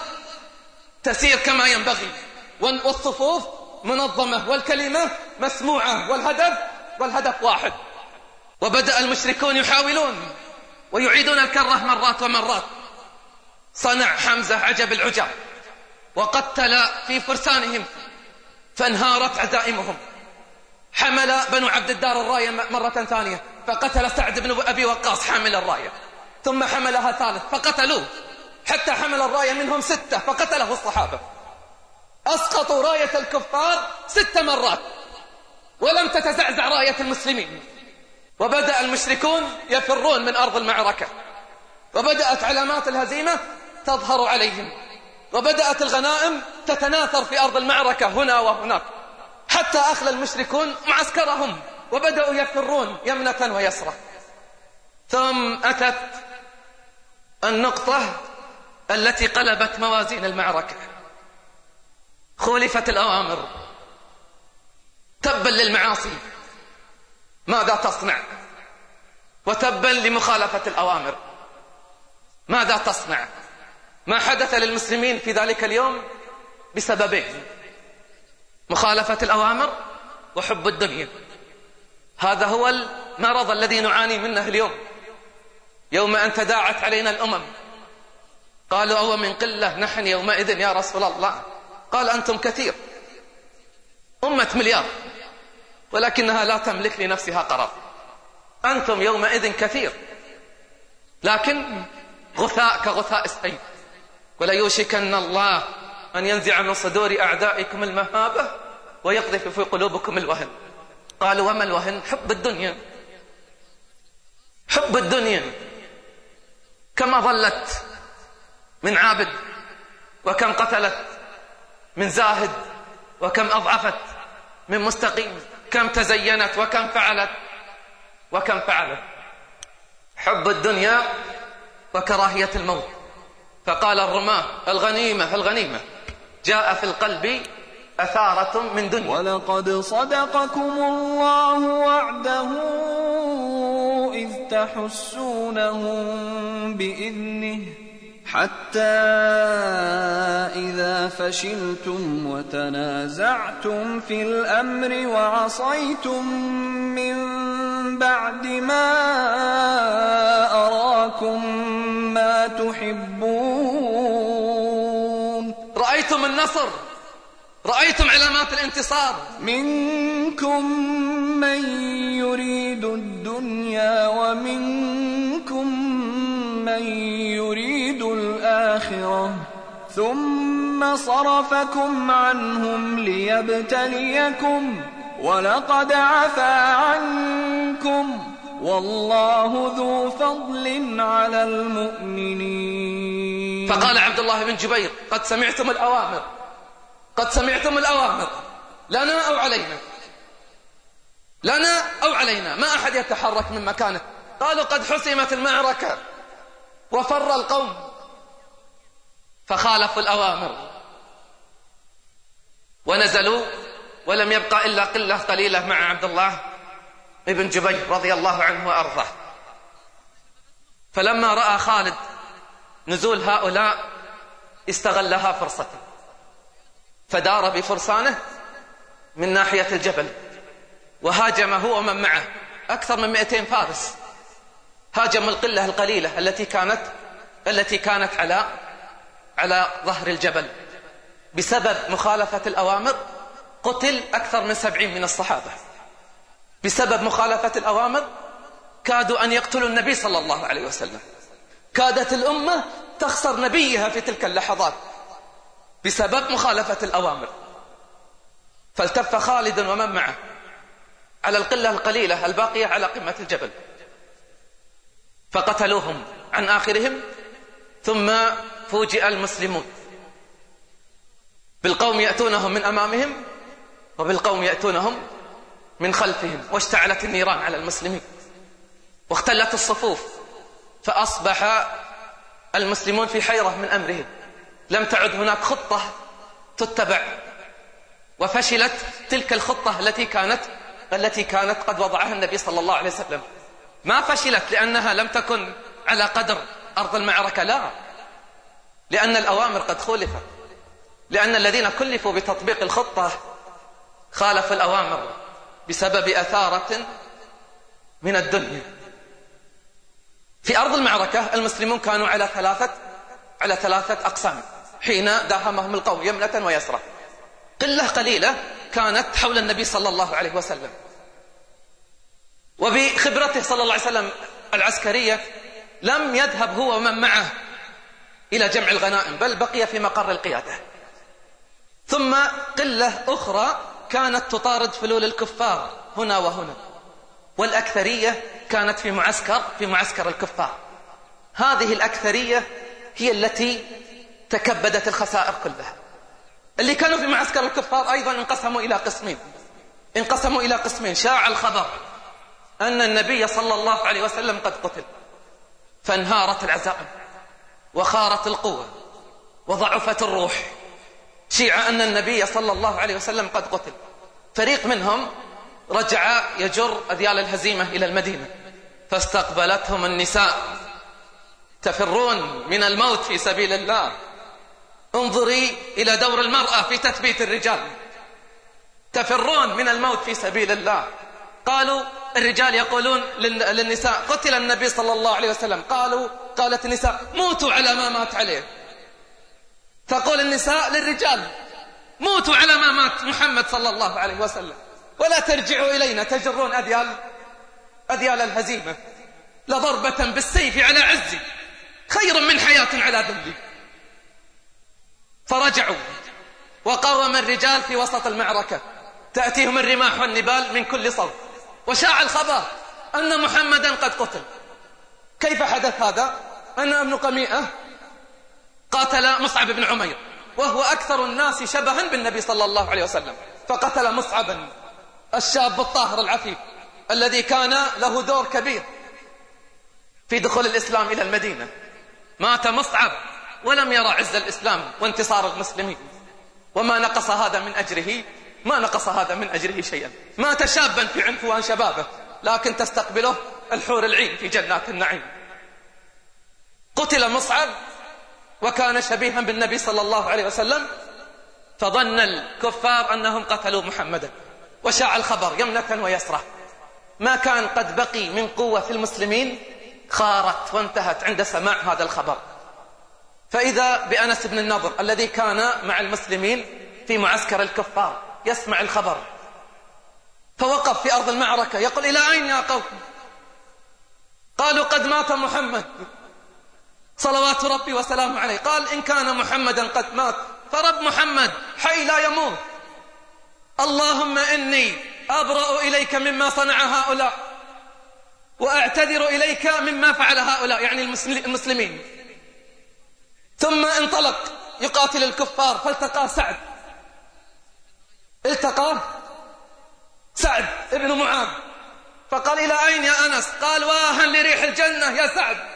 تسير كما ينبغي. والصفوف منظمة والكلمة مسموعة والهدف والهدف واحد. وبدأ المشركون يحاولون ويعيدون الكرة مرات ومرات. صنع حمزة عجب العجب وقتل في فرسانهم فانهارت عزائمهم. حمل بنو عبد الدار الراية مرة ثانية فقتل سعد بن أبي وقاص حامل الراية. ثم حملها ثالث فقتلوه حتى حمل الراية منهم ستة فقتله الصحابة. أسقطوا راية الكفار ست مرات ولم تتزعزع راية المسلمين. وبدأ المشركون يفرون من أرض المعركة. وبدأت علامات الهزيمة تظهر عليهم. وبدأت الغنائم تتناثر في أرض المعركة هنا وهناك. حتى أخلى المشركون معسكرهم وبدأوا يفرون يمنة ويسرة. ثم أتت النقطة التي قلبت موازين المعركة. خولفت الأوامر. تبا للمعاصي. ماذا تصنع؟ وتبا لمخالفة الأوامر. ماذا تصنع؟ ما حدث للمسلمين في ذلك اليوم بسببين. مخالفة الأوامر وحب الدنيا هذا هو المرض الذي نعاني منه اليوم. يوم أن تداعت علينا الأمم. قالوا أو من قلة نحن يومئذ يا رسول الله. قال أنتم كثير. أمة مليار. ولكنها لا تملك لنفسها قرار. أنتم يومئذ كثير. لكن غثاء كغثاء السيل وليوشكن الله أن ينزع من صدور أعدائكم المهابة ويقذف في قلوبكم الوهن. قالوا وما الوهن؟ حب الدنيا. حب الدنيا. كما ظلت من عابد وكم قتلت من زاهد وكم أضعفت من مستقيم كم تزينت وكم فعلت وكم فعلت. حب الدنيا وكراهية الموت. فقال الرماة الغنيمة الغنيمة. جاء في القلب أثارة من دنيا. ولقد صدقكم الله وعده إذ تحسونهم بإذنه حتى إذا فشلتم وتنازعتم في الأمر وعصيتم من بعد ما أراكم ما تحبون. النصر؟ رأيتم علامات الانتصار؟ منكم من يريد الدنيا ومنكم من يريد الآخرة. ثم صرفكم عنهم ليبتليكم ولقد عفا عنكم. والله ذو فضل على المؤمنين. فقال عبد الله بن جبير قد سمعتم الأوامر. قد سمعتم الأوامر. لنا أو علينا؟ لنا أو علينا؟ ما أحد يتحرك من مكانه. قالوا قد حسمت المعركة. وفر القوم. فخالفوا الأوامر. ونزلوا ولم يبقى إلا قلة قليلة مع عبد الله. ابن جبير رضي الله عنه وأرضاه. فلما رأى خالد نزول هؤلاء استغلها فرصة فدار بفرسانه من ناحية الجبل وهاجم هو ومن معه أكثر من 200 فارس. هاجم القلة القليلة التي كانت التي كانت على على ظهر الجبل. بسبب مخالفة الأوامر قتل أكثر من سبعين من الصحابة. بسبب مخالفة الأوامر كادوا أن يقتلوا النبي صلى الله عليه وسلم. كادت الأمة تخسر نبيها في تلك اللحظات بسبب مخالفة الأوامر. فالتف خالد ومن معه على القلة القليلة الباقية على قمة الجبل. فقتلوهم عن آخرهم ثم فوجئ المسلمون. بالقوم يأتونهم من أمامهم وبالقوم يأتونهم من خلفهم واشتعلت النيران على المسلمين واختلت الصفوف فأصبح المسلمون في حيرة من أمرهم. لم تعد هناك خطة تتبع وفشلت تلك الخطة التي كانت التي كانت قد وضعها النبي صلى الله عليه وسلم. ما فشلت لأنها لم تكن على قدر أرض المعركة لا. لأن الأوامر قد خولفت لأن الذين كلفوا بتطبيق الخطة خالفوا الأوامر. بسبب أثارة من الدنيا. في أرض المعركة المسلمون كانوا على ثلاثة على ثلاثة أقسام. حين داهمهم القوم يمنة ويسرى قلة قليلة كانت حول النبي صلى الله عليه وسلم. وبخبرته صلى الله عليه وسلم العسكرية لم يذهب هو ومن معه إلى جمع الغنائم بل بقي في مقر القيادة. ثم قلة أخرى كانت تطارد فلول الكفار هنا وهنا والأكثرية كانت في معسكر في معسكر الكفار. هذه الأكثرية هي التي تكبدت الخسائر كلها. اللي كانوا في معسكر الكفار أيضا انقسموا إلى قسمين. انقسموا إلى قسمين. شاع الخبر أن النبي صلى الله عليه وسلم قد قتل فانهارت العزائم وخارت القوة وضعفت الروح. شيع أن النبي صلى الله عليه وسلم قد قتل. فريق منهم رجع يجر أذيال الهزيمة إلى المدينة. فاستقبلتهم النساء. تفرون من الموت في سبيل الله. انظري إلى دور المرأة في تثبيت الرجال. تفرون من الموت في سبيل الله. قالوا الرجال يقولون للنساء قتل النبي صلى الله عليه وسلم. قالوا قالت النساء موتوا على ما مات عليه. تقول النساء للرجال موتوا على ما مات محمد صلى الله عليه وسلم ولا ترجعوا إلينا تجرون أذيال أذيال الهزيمة لضربة بالسيف على عزي خير من حياة على ذلي فرجعوا وقاوم الرجال في وسط المعركة تأتيهم الرماح والنبال من كل صوب وشاع الخبر أن محمدا قد قتل كيف حدث هذا؟ أن ابن قميئة قاتل مصعب بن عمير وهو أكثر الناس شبها بالنبي صلى الله عليه وسلم فقتل مصعبا الشاب الطاهر العفيف الذي كان له دور كبير في دخول الإسلام إلى المدينة. مات مصعب ولم يرى عز الإسلام وانتصار المسلمين. وما نقص هذا من أجره؟ ما نقص هذا من أجره شيئا. مات شابا في عنفوان شبابه لكن تستقبله الحور العين في جنات النعيم. قتل مصعب وكان شبيها بالنبي صلى الله عليه وسلم فظن الكفار أنهم قتلوا محمدا. وشاع الخبر يمنة ويسرى ما كان قد بقي من قوة في المسلمين خارت وانتهت عند سماع هذا الخبر. فإذا بأنس بن النضر الذي كان مع المسلمين في معسكر الكفار يسمع الخبر فوقف في أرض المعركة يقول إلى أين يا قوم؟ قالوا قد مات محمد. صلوات ربي وسلامه عليه. قال إن كان محمدا قد مات فرب محمد حي لا يموت. اللهم إني أبرأ إليك مما صنع هؤلاء وأعتذر إليك مما فعل هؤلاء يعني المسلمين. ثم انطلق يقاتل الكفار فالتقى سعد. التقى سعد ابن معاذ. فقال إلى أين يا أنس؟ قال واها لريح الجنة يا سعد.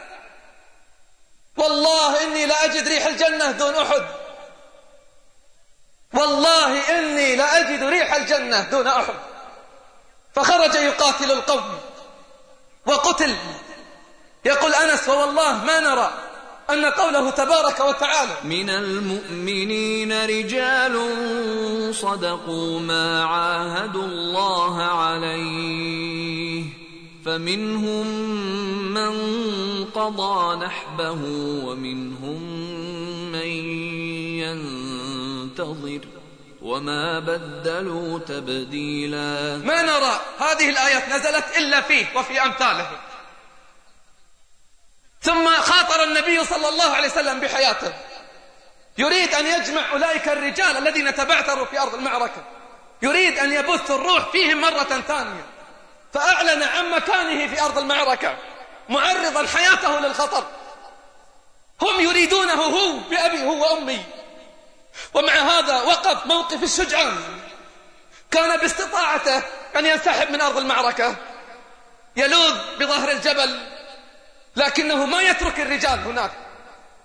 والله إني لأجد ريح الجنة دون أحد. والله إني لأجد ريح الجنة دون أحد. فخرج يقاتل القوم. وقتل. يقول أنس ووالله ما نرى أن قوله تبارك وتعالى من المؤمنين رجال صدقوا ما عاهدوا الله عليه. فمنهم من قضى نحبه ومنهم من ينتظر وما بدلوا تبديلا. ما نرى؟ هذه الآيات نزلت إلا فيه وفي أمثاله. ثم خاطر النبي صلى الله عليه وسلم بحياته. يريد أن يجمع أولئك الرجال الذين تبعثروا في أرض المعركة. يريد أن يبث الروح فيهم مرة ثانية. فأعلن عن مكانه في أرض المعركة معرضا حياته للخطر. هم يريدونه هو بأبي هو وأمي ومع هذا وقف موقف الشجعان. كان باستطاعته أن ينسحب من أرض المعركة. يلوذ بظهر الجبل لكنه ما يترك الرجال هناك.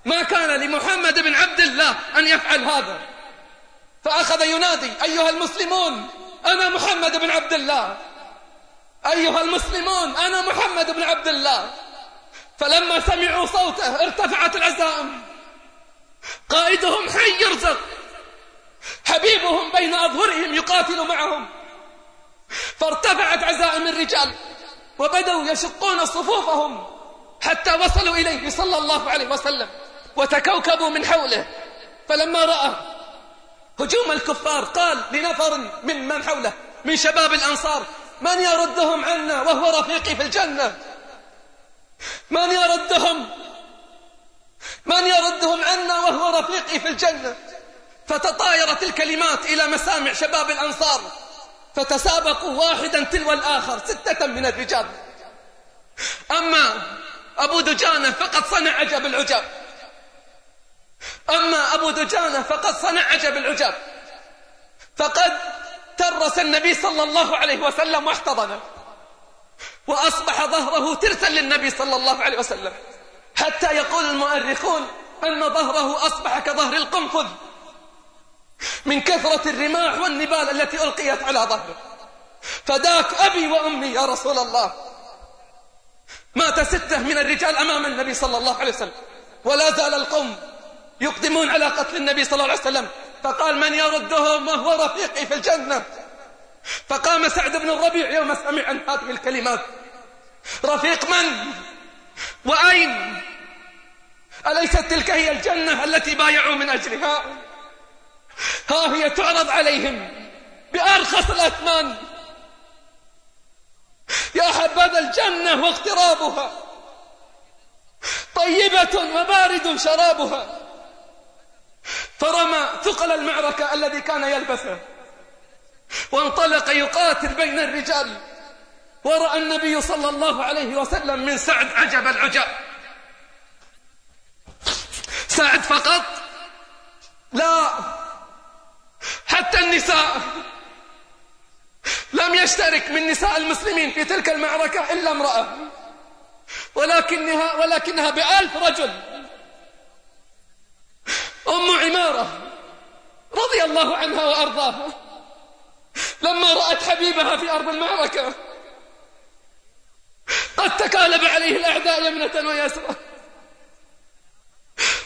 ما كان لمحمد بن عبد الله أن يفعل هذا. فأخذ ينادي أيها المسلمون أنا محمد بن عبد الله. أيها المسلمون أنا محمد بن عبد الله. فلما سمعوا صوته ارتفعت العزائم. قائدهم حي يرزق. حبيبهم بين أظهرهم يقاتل معهم. فارتفعت عزائم الرجال وبدوا يشقون صفوفهم حتى وصلوا إليه صلى الله عليه وسلم وتكوكبوا من حوله. فلما رأى هجوم الكفار قال لنفر من من حوله من شباب الأنصار من يردهم عنا وهو رفيقي في الجنة؟ من يردهم؟ من يردهم عنا وهو رفيقي في الجنة؟ فتطايرت الكلمات إلى مسامع شباب الأنصار فتسابقوا واحدا تلو الآخر ستة من الرجال. أما أبو دجانة فقد صنع عجب العجاب. أما أبو دجانة فقد صنع عجب العجاب. فقد ترس النبي صلى الله عليه وسلم واحتضنه. وأصبح ظهره ترسا للنبي صلى الله عليه وسلم. حتى يقول المؤرخون أن ظهره أصبح كظهر القنفذ. من كثرة الرماح والنبال التي ألقيت على ظهره. فداك أبي وأمي يا رسول الله. مات ستة من الرجال أمام النبي صلى الله عليه وسلم. ولا زال القوم يقدمون على قتل النبي صلى الله عليه وسلم. فقال من يردهم وهو رفيقي في الجنة. فقام سعد بن الربيع يوم سمع عن هذه الكلمات. رفيق من؟ وأين؟ أليست تلك هي الجنة التي بايعوا من أجلها؟ ها هي تعرض عليهم بأرخص الأثمان. يا حبذا الجنة واغترابها طيبة وبارد شرابها. فرمى ثقل المعركة الذي كان يلبسه وانطلق يقاتل بين الرجال. ورأى النبي صلى الله عليه وسلم من سعد عجب العجاب سعد فقط لا حتى النساء. لم يشترك من نساء المسلمين في تلك المعركة إلا امرأة. ولكنها, ولكنها بألف رجل. أم عمارة رضي الله عنها وأرضاها لما رأت حبيبها في أرض المعركة قد تكالب عليه الأعداء يمنة ويسرى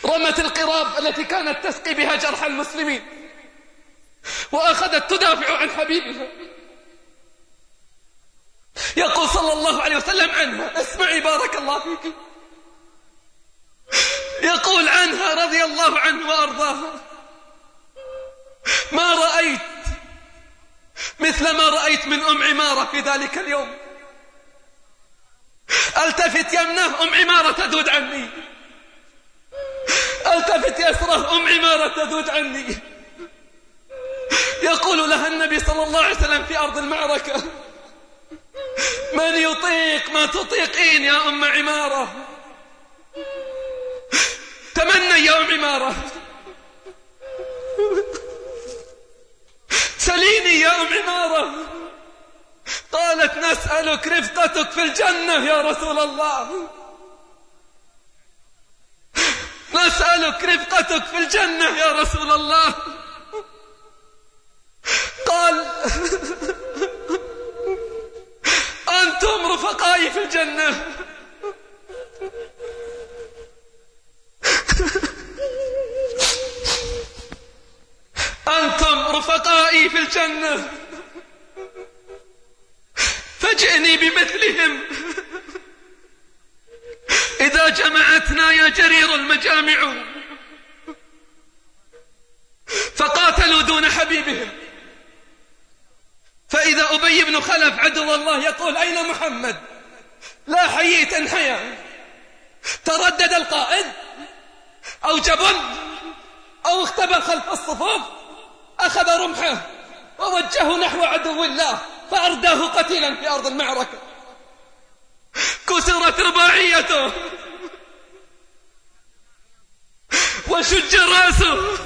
رمت القراب التي كانت تسقي بها جرح المسلمين وأخذت تدافع عن حبيبها. يقول صلى الله عليه وسلم عنها اسمعي بارك الله فيك. يقول عنها رضي الله عنه وأرضاها ما رأيت مثل ما رأيت من أم عمارة في ذلك اليوم. ألتفت يمنه أم عمارة تذود عني. ألتفت يسره أم عمارة تذود عني. يقول لها النبي صلى الله عليه وسلم في أرض المعركة من يطيق ما تطيقين يا أم عمارة؟ تمنى يا أم عمارة. سليني يا أم عمارة. قالت نسألك رفقتك في الجنة يا رسول الله. نسألك رفقتك في الجنة يا رسول الله. قال أنتم رفقائي في الجنة. أنتم رفقائي في الجنة. فاجئني بمثلهم. إذا جمعتنا يا جرير المجامع. فقاتلوا دون حبيبهم. فإذا أبي بن خلف عدو الله يقول أين محمد؟ لا حييت انحيا تردد القائد أو جبن أو اختبى خلف الصفوف. أخذ رمحه ووجهه نحو عدو الله فأرداه قتيلا في أرض المعركة. كسرت رباعيته وشج رأسه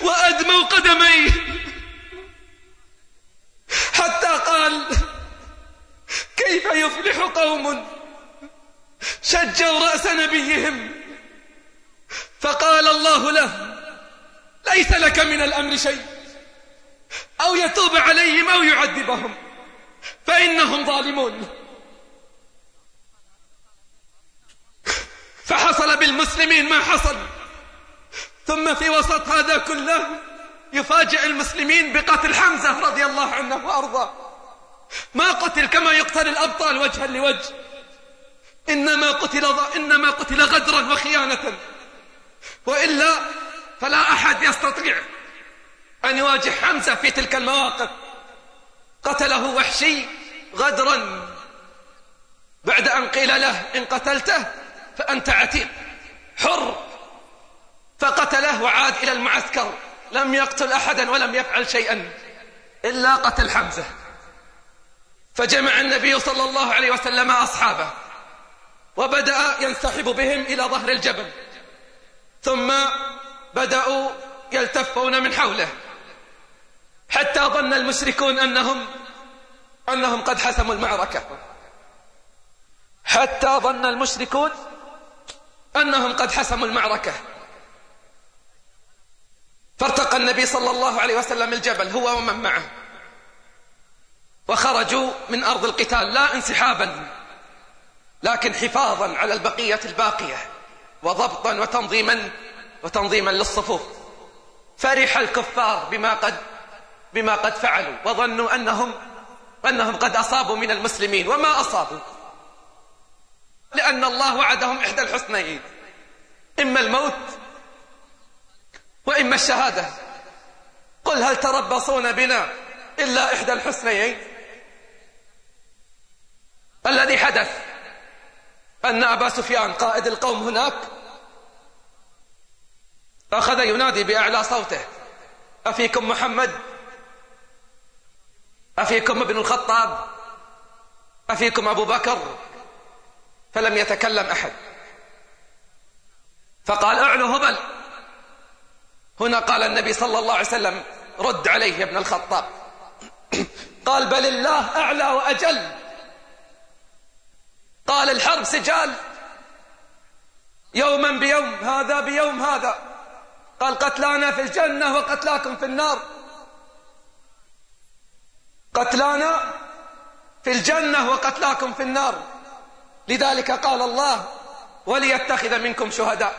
وأدموا قدميه. حتى قال كيف يفلح قوم؟ شجوا رأس نبيهم. فقال الله له ليس لك من الأمر شيء. أو يتوب عليهم أو يعذبهم. فإنهم ظالمون. فحصل بالمسلمين ما حصل. ثم في وسط هذا كله يفاجئ المسلمين بقتل حمزة رضي الله عنه وأرضاه. ما قتل كما يقتل الأبطال وجها لوجه. إنما قتل إنما قتل غدرا وخيانة. وإلا فلا أحد يستطيع أن يواجه حمزة في تلك المواقف. قتله وحشي غدرا. بعد أن قيل له إن قتلته فأنت عتيق حر. فقتله وعاد إلى المعسكر. لم يقتل أحدا ولم يفعل شيئا إلا قتل حمزة. فجمع النبي صلى الله عليه وسلم أصحابه وبدأ ينسحب بهم إلى ظهر الجبل. ثم بدأوا يلتفون من حوله. حتى ظن المشركون أنهم أنهم قد حسموا المعركة. حتى ظن المشركون أنهم قد حسموا المعركة. فارتقى النبي صلى الله عليه وسلم الجبل هو ومن معه. وخرجوا من أرض القتال لا انسحابا لكن حفاظا على البقية الباقية. وضبطا وتنظيما وتنظيما للصفوف. فرح الكفار بما قد بما قد فعلوا وظنوا أنهم أنهم قد أصابوا من المسلمين وما أصابوا. لأن الله وعدهم إحدى الحسنيين إما الموت وإما الشهادة. قل هل تربصون بنا إلا إحدى الحسنيين؟ الذي حدث أن أبا سفيان قائد القوم هناك أخذ ينادي بأعلى صوته أفيكم محمد؟ أفيكم ابن الخطاب؟ أفيكم أبو بكر؟ فلم يتكلم أحد. فقال أعلو هبل. هنا قال النبي صلى الله عليه وسلم رد عليه يا ابن الخطاب. قال بل الله أعلى وأجل. قال الحرب سجال. يوما بيوم هذا بيوم هذا. قال قتلانا في الجنة وقتلاكم في النار. قتلانا في الجنة وقتلاكم في النار. لذلك قال الله وليتخذ منكم شهداء.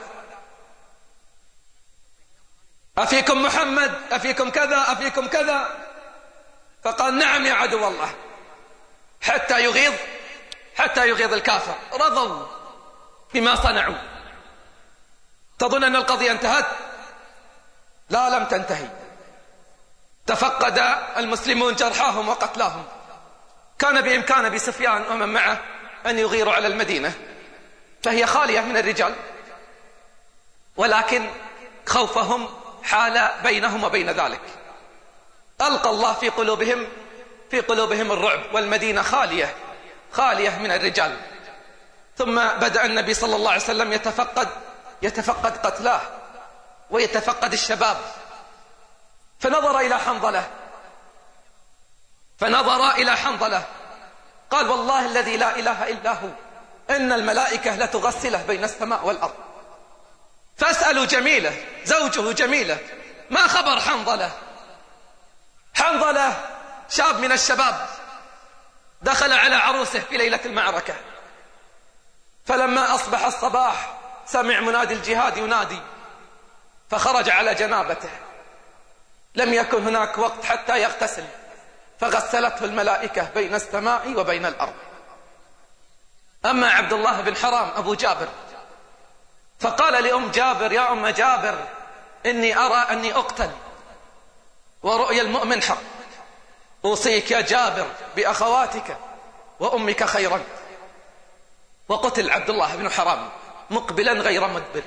أفيكم محمد أفيكم كذا أفيكم كذا. فقال نعم يا عدو الله حتى يغيظ حتى يغيظ الكافر. رضوا بما صنعوا. تظن أن القضية انتهت؟ لا لم تنتهي. تفقد المسلمون جرحاهم وقتلاهم. كان بإمكان أبي سفيان ومن معه أن يغيروا على المدينة. فهي خالية من الرجال. ولكن خوفهم حال بينهم وبين ذلك. ألقى الله في قلوبهم في قلوبهم الرعب والمدينة خالية. خالية من الرجال. ثم بدأ النبي صلى الله عليه وسلم يتفقد يتفقد قتلاه ويتفقد الشباب. فنظر إلى حنظلة. فنظر إلى حنظلة. قال والله الذي لا إله إلا هو إن الملائكة لتغسله بين السماء والأرض. فاسألوا جميلة زوجه جميلة ما خبر حنظلة؟ حنظلة شاب من الشباب. دخل على عروسه في ليلة المعركة. فلما أصبح الصباح سمع منادي الجهاد ينادي. فخرج على جنابته. لم يكن هناك وقت حتى يغتسل. فغسلته الملائكة بين السماء وبين الأرض. أما عبد الله بن حرام أبو جابر. فقال لأم جابر يا أم جابر إني أرى أني أقتل. ورؤيا المؤمن حق. أوصيك يا جابر بأخواتك وأمك خيرا. وقتل عبد الله بن حرام مقبلا غير مدبر.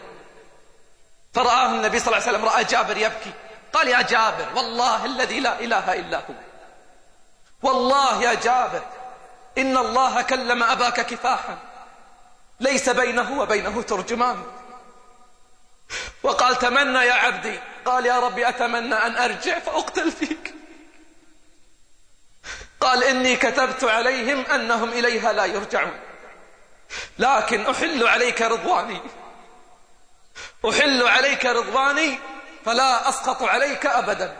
فرآه النبي صلى الله عليه وسلم رأى جابر يبكي. قال يا جابر والله الذي لا إله إلا هو. والله يا جابر إن الله كلم أباك كفاحا. ليس بينه وبينه ترجمان. وقال تمنى يا عبدي. قال يا ربي أتمنى أن أرجع فأقتل فيك. قال إني كتبت عليهم أنهم إليها لا يرجعون. لكن أحل عليك رضواني. أحل عليك رضواني فلا أسقط عليك أبدا.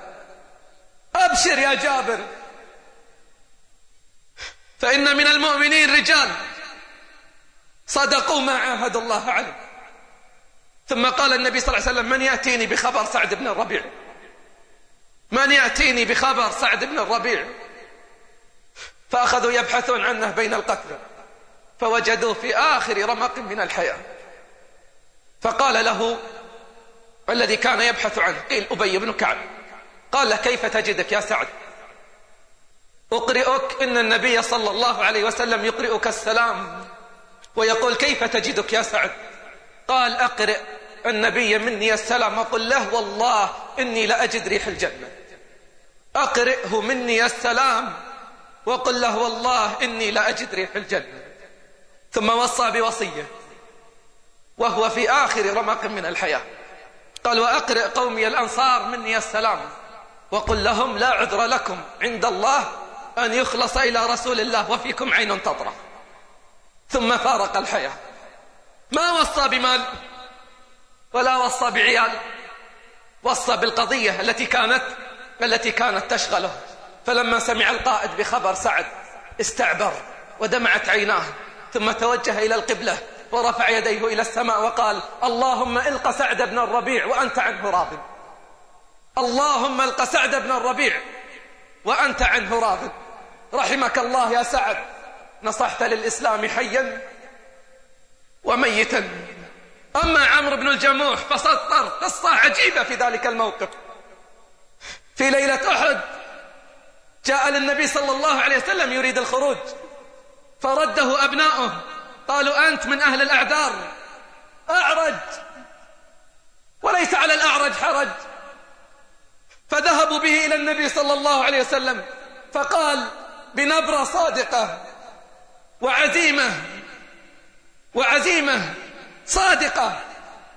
أبشر يا جابر. فإن من المؤمنين رجال صدقوا ما عاهدوا الله عليه ثم قال النبي صلى الله عليه وسلم من يأتيني بخبر سعد بن الربيع؟ من يأتيني بخبر سعد بن الربيع؟ فأخذوا يبحثون عنه بين القتلى فوجدوه في آخر رمق من الحياة. فقال له الذي كان يبحث عنه قيل أبي بن كعب قال له كيف تجدك يا سعد؟ أقرئك إن النبي صلى الله عليه وسلم يقرئك السلام ويقول كيف تجدك يا سعد؟ قال أقرئ النبي مني السلام وقل له والله إني لأجد ريح الجنة. أقرئه مني السلام وقل له والله إني لأجد ريح الجنة. ثم وصى بوصية وهو في آخر رمق من الحياة. قال وأقرئ قومي الأنصار مني السلام وقل لهم لا عذر لكم عند الله أن يخلص إلى رسول الله وفيكم عين تطرف ثم فارق الحياة. ما وصى بمال ولا وصى بعيال وصى بالقضية التي كانت التي كانت تشغله. فلما سمع القائد بخبر سعد استعبر ودمعت عيناه ثم توجه إلى القبلة ورفع يديه إلى السماء وقال اللهم إلق سعد بن الربيع وأنت عنه راض اللهم إلق سعد بن الربيع وأنت عنه راض رحمك الله يا سعد. نصحت للإسلام حيا وميتا. أما عمرو بن الجموح فسطر قصة عجيبة في ذلك الموقف. في ليلة أحد جاء للنبي صلى الله عليه وسلم يريد الخروج. فرده أبناؤه. قالوا أنت من أهل الأعذار. أعرج. وليس على الأعرج حرج. فذهبوا به إلى النبي صلى الله عليه وسلم. فقال بنبرة صادقة وعزيمة وعزيمة صادقة.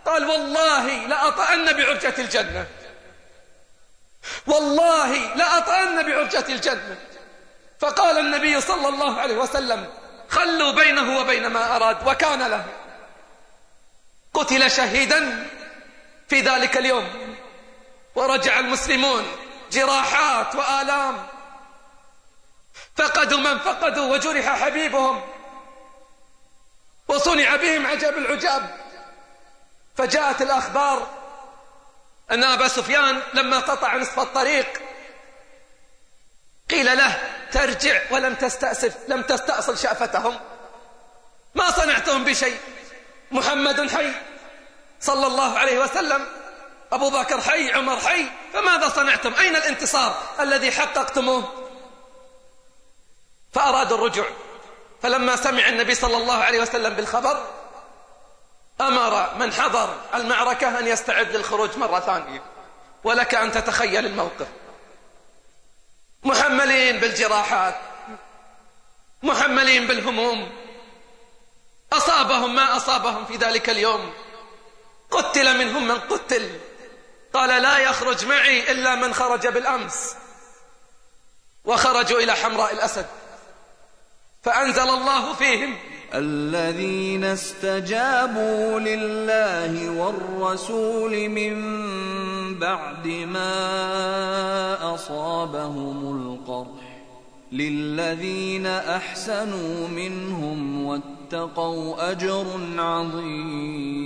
قال والله لأطأن بعرجة الجنة. والله لأطأن بعرجة الجنة. فقال النبي صلى الله عليه وسلم خلوا بينه وبين ما أراد وكان له. قتل شهيدا في ذلك اليوم. ورجع المسلمون جراحات وآلام. فقدوا من فقدوا وجرح حبيبهم. وصنع بهم عجب العجاب. فجاءت الأخبار أن أبا سفيان لما قطع نصف الطريق قيل له ترجع ولم تستأسف لم تستأصل شأفتهم. ما صنعتم بشيء. محمد حي صلى الله عليه وسلم. أبو بكر حي عمر حي. فماذا صنعتم؟ أين الانتصار الذي حققتموه؟ فأرادوا الرجوع. فلما سمع النبي صلى الله عليه وسلم بالخبر أمر من حضر المعركة أن يستعد للخروج مرة ثانية. ولك أن تتخيل الموقف. محملين بالجراحات. محملين بالهموم. أصابهم ما أصابهم في ذلك اليوم. قتل منهم من قتل. قال لا يخرج معي إلا من خرج بالأمس. وخرجوا إلى حمراء الأسد. فأنزل الله فيهم الذين استجابوا لله والرسول من بعد ما أصابهم القرح للذين أحسنوا منهم واتقوا أجر عظيم.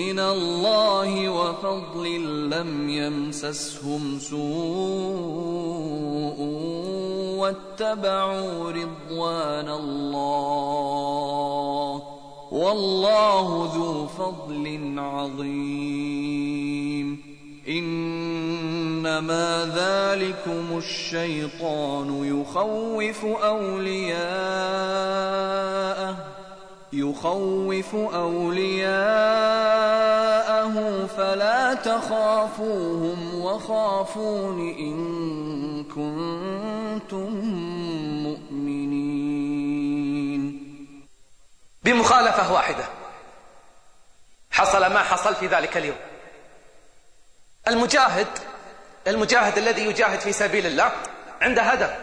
من الله وفضل لم يمسسهم سوء واتبعوا رضوان الله والله ذو فضل عظيم. إنما ذلكم الشيطان يخوف أولياءه يخوف أولياءه فلا تخافوهم وخافون إن كنتم مؤمنين. بمخالفة واحدة. حصل ما حصل في ذلك اليوم. المجاهد المجاهد الذي يجاهد في سبيل الله عنده هدف.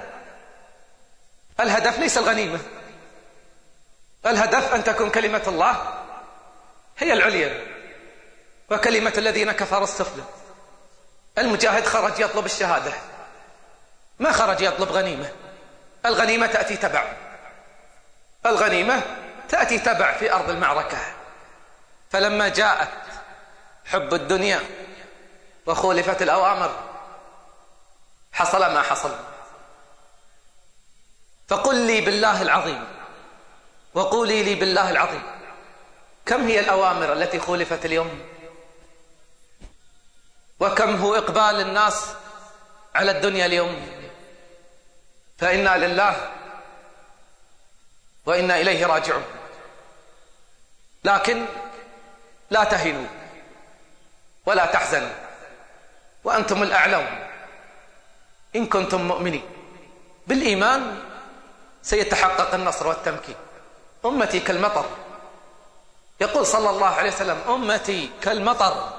الهدف ليس الغنيمة. الهدف أن تكون كلمة الله هي العليا وكلمة الذين كفروا السفلى المجاهد خرج يطلب الشهادة. ما خرج يطلب غنيمة؟ الغنيمة تأتي تبع. الغنيمة تأتي تبع في أرض المعركة. فلما جاءت حب الدنيا وخولفت الأوامر حصل ما حصل. فقل لي بالله العظيم وقولي لي بالله العظيم كم هي الأوامر التي خولفت اليوم؟ وكم هو إقبال الناس على الدنيا اليوم؟ فإنا لله وإنا إليه راجعون. لكن لا تهنوا ولا تحزنوا وأنتم الأعلون. إن كنتم مؤمنين بالإيمان سيتحقق النصر والتمكين. أمتي كالمطر. يقول صلى الله عليه وسلم أمتي كالمطر.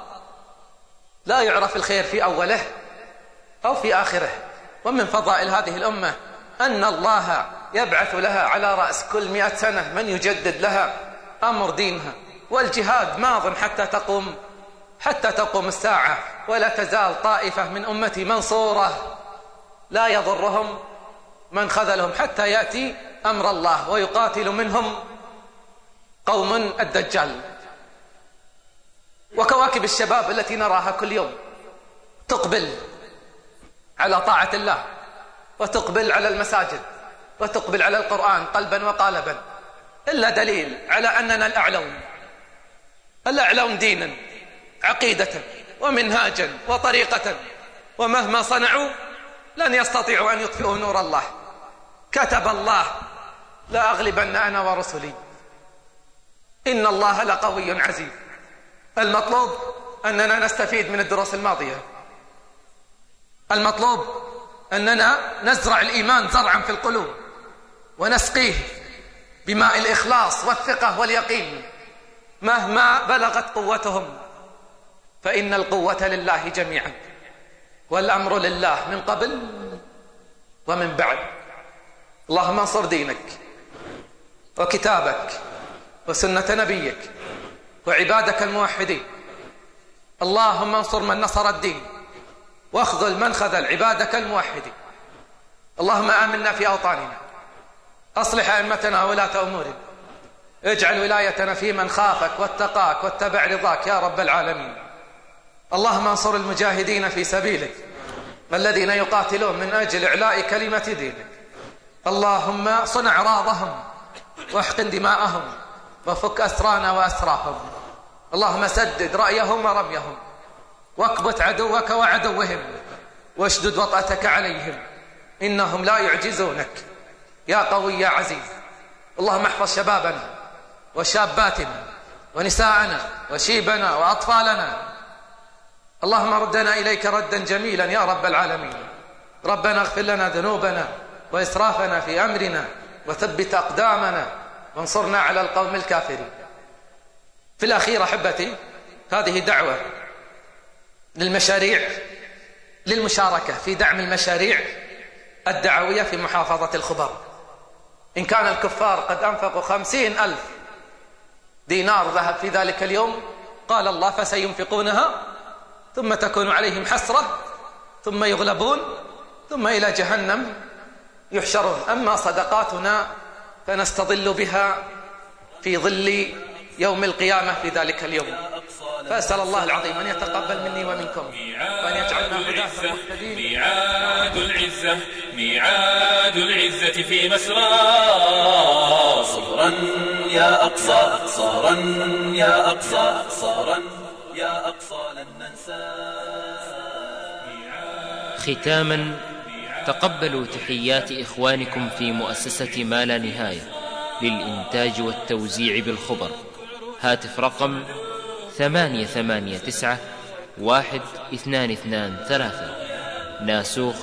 لا يعرف الخير في أوله أو في آخره. ومن فضائل هذه الأمة أن الله يبعث لها على رأس كل مئة سنة من يجدد لها أمر دينها. والجهاد ماض حتى تقوم حتى تقوم الساعة ولا تزال طائفة من أمتي منصورة. لا يضرهم من خذلهم حتى يأتي أمر الله ويقاتل منهم قوم الدجال وكواكب الشباب التي نراها كل يوم تقبل على طاعة الله وتقبل على المساجد وتقبل على القرآن قلبا وقالبا إلا دليل على أننا الأعلون الأعلون دينا عقيدة ومنهاجا وطريقة ومهما صنعوا لن يستطيعوا أن يطفئوا نور الله. كتب الله لا أغلبن أنا ورسلي. إن الله لقوي عزيز. المطلوب أننا نستفيد من الدروس الماضية. المطلوب أننا نزرع الإيمان زرعا في القلوب. ونسقيه بماء الإخلاص والثقة واليقين. مهما بلغت قوتهم فإن القوة لله جميعا. والأمر لله من قبل ومن بعد. اللهم انصر دينك. وكتابك وسنة نبيك وعبادك الموحدين. اللهم انصر من نصر الدين واخذل من خذل عبادك الموحدين. اللهم آمنا في أوطاننا. أصلح أئمتنا وولاة أمورنا. اجعل ولايتنا في من خافك واتقاك واتبع رضاك يا رب العالمين. اللهم انصر المجاهدين في سبيلك الذين يقاتلون من أجل إعلاء كلمة دينك. اللهم صن أعراضهم واحقن دماءهم وفك أسرانا وأسراهم اللهم سدد رأيهم ورميهم. واكبت عدوك وعدوهم. واشدد وطأتك عليهم. إنهم لا يعجزونك. يا قوي يا عزيز. اللهم احفظ شبابنا وشاباتنا ونساءنا وشيبنا وأطفالنا. اللهم ردنا إليك ردا جميلا يا رب العالمين. ربنا اغفر لنا ذنوبنا وإسرافنا في أمرنا. وثبت أقدامنا وانصرنا على القوم الكافرين. في الأخير أحبتي هذه دعوة للمشاريع للمشاركة في دعم المشاريع الدعوية في محافظة الخبر. إن كان الكفار قد أنفقوا خمسين ألف دينار ذهب في ذلك اليوم قال الله فسينفقونها ثم تكون عليهم حسرة ثم يغلبون ثم إلى جهنم. يحشرون. أما صدقاتنا فنستظل بها في ظل يوم القيامة في ذلك اليوم. فأسأل الله العظيم أن يتقبل مني ومنكم وأن يجعلنا هداة مهتدين. ميعاد العزة ميعاد العزة في مسرى. صبرا يا أقصى صبرا يا أقصى صبرا يا أقصى لن ننسى. ختاما تقبلوا تحيات إخوانكم في مؤسسة ما لا نهاية للإنتاج والتوزيع بالخبر. هاتف رقم ثمانية ثمانية تسعة واحد اثنان اثنان ثلاثة. ناسوخ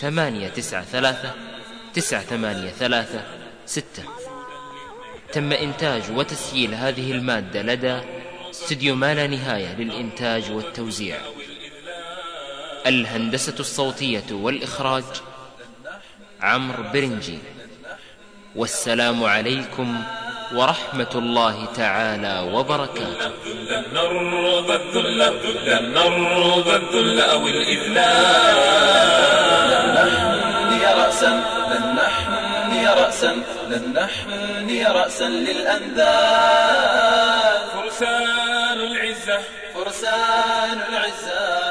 ثمانية تسعة ثلاثة تسعة ثمانية ثلاثة ستة. تم إنتاج وتسجيل هذه المادة لدى استديو ما لا نهاية للإنتاج والتوزيع. الهندسة الصوتية والإخراج عمرو برنجي والسلام عليكم ورحمة الله تعالى وبركاته لن نرضى الذل لن نرضى الذل أو الإذلال نحني رأسا لن نحني رأسا لن نحني رأسا للأنذال فرسان العزة فرسان العزة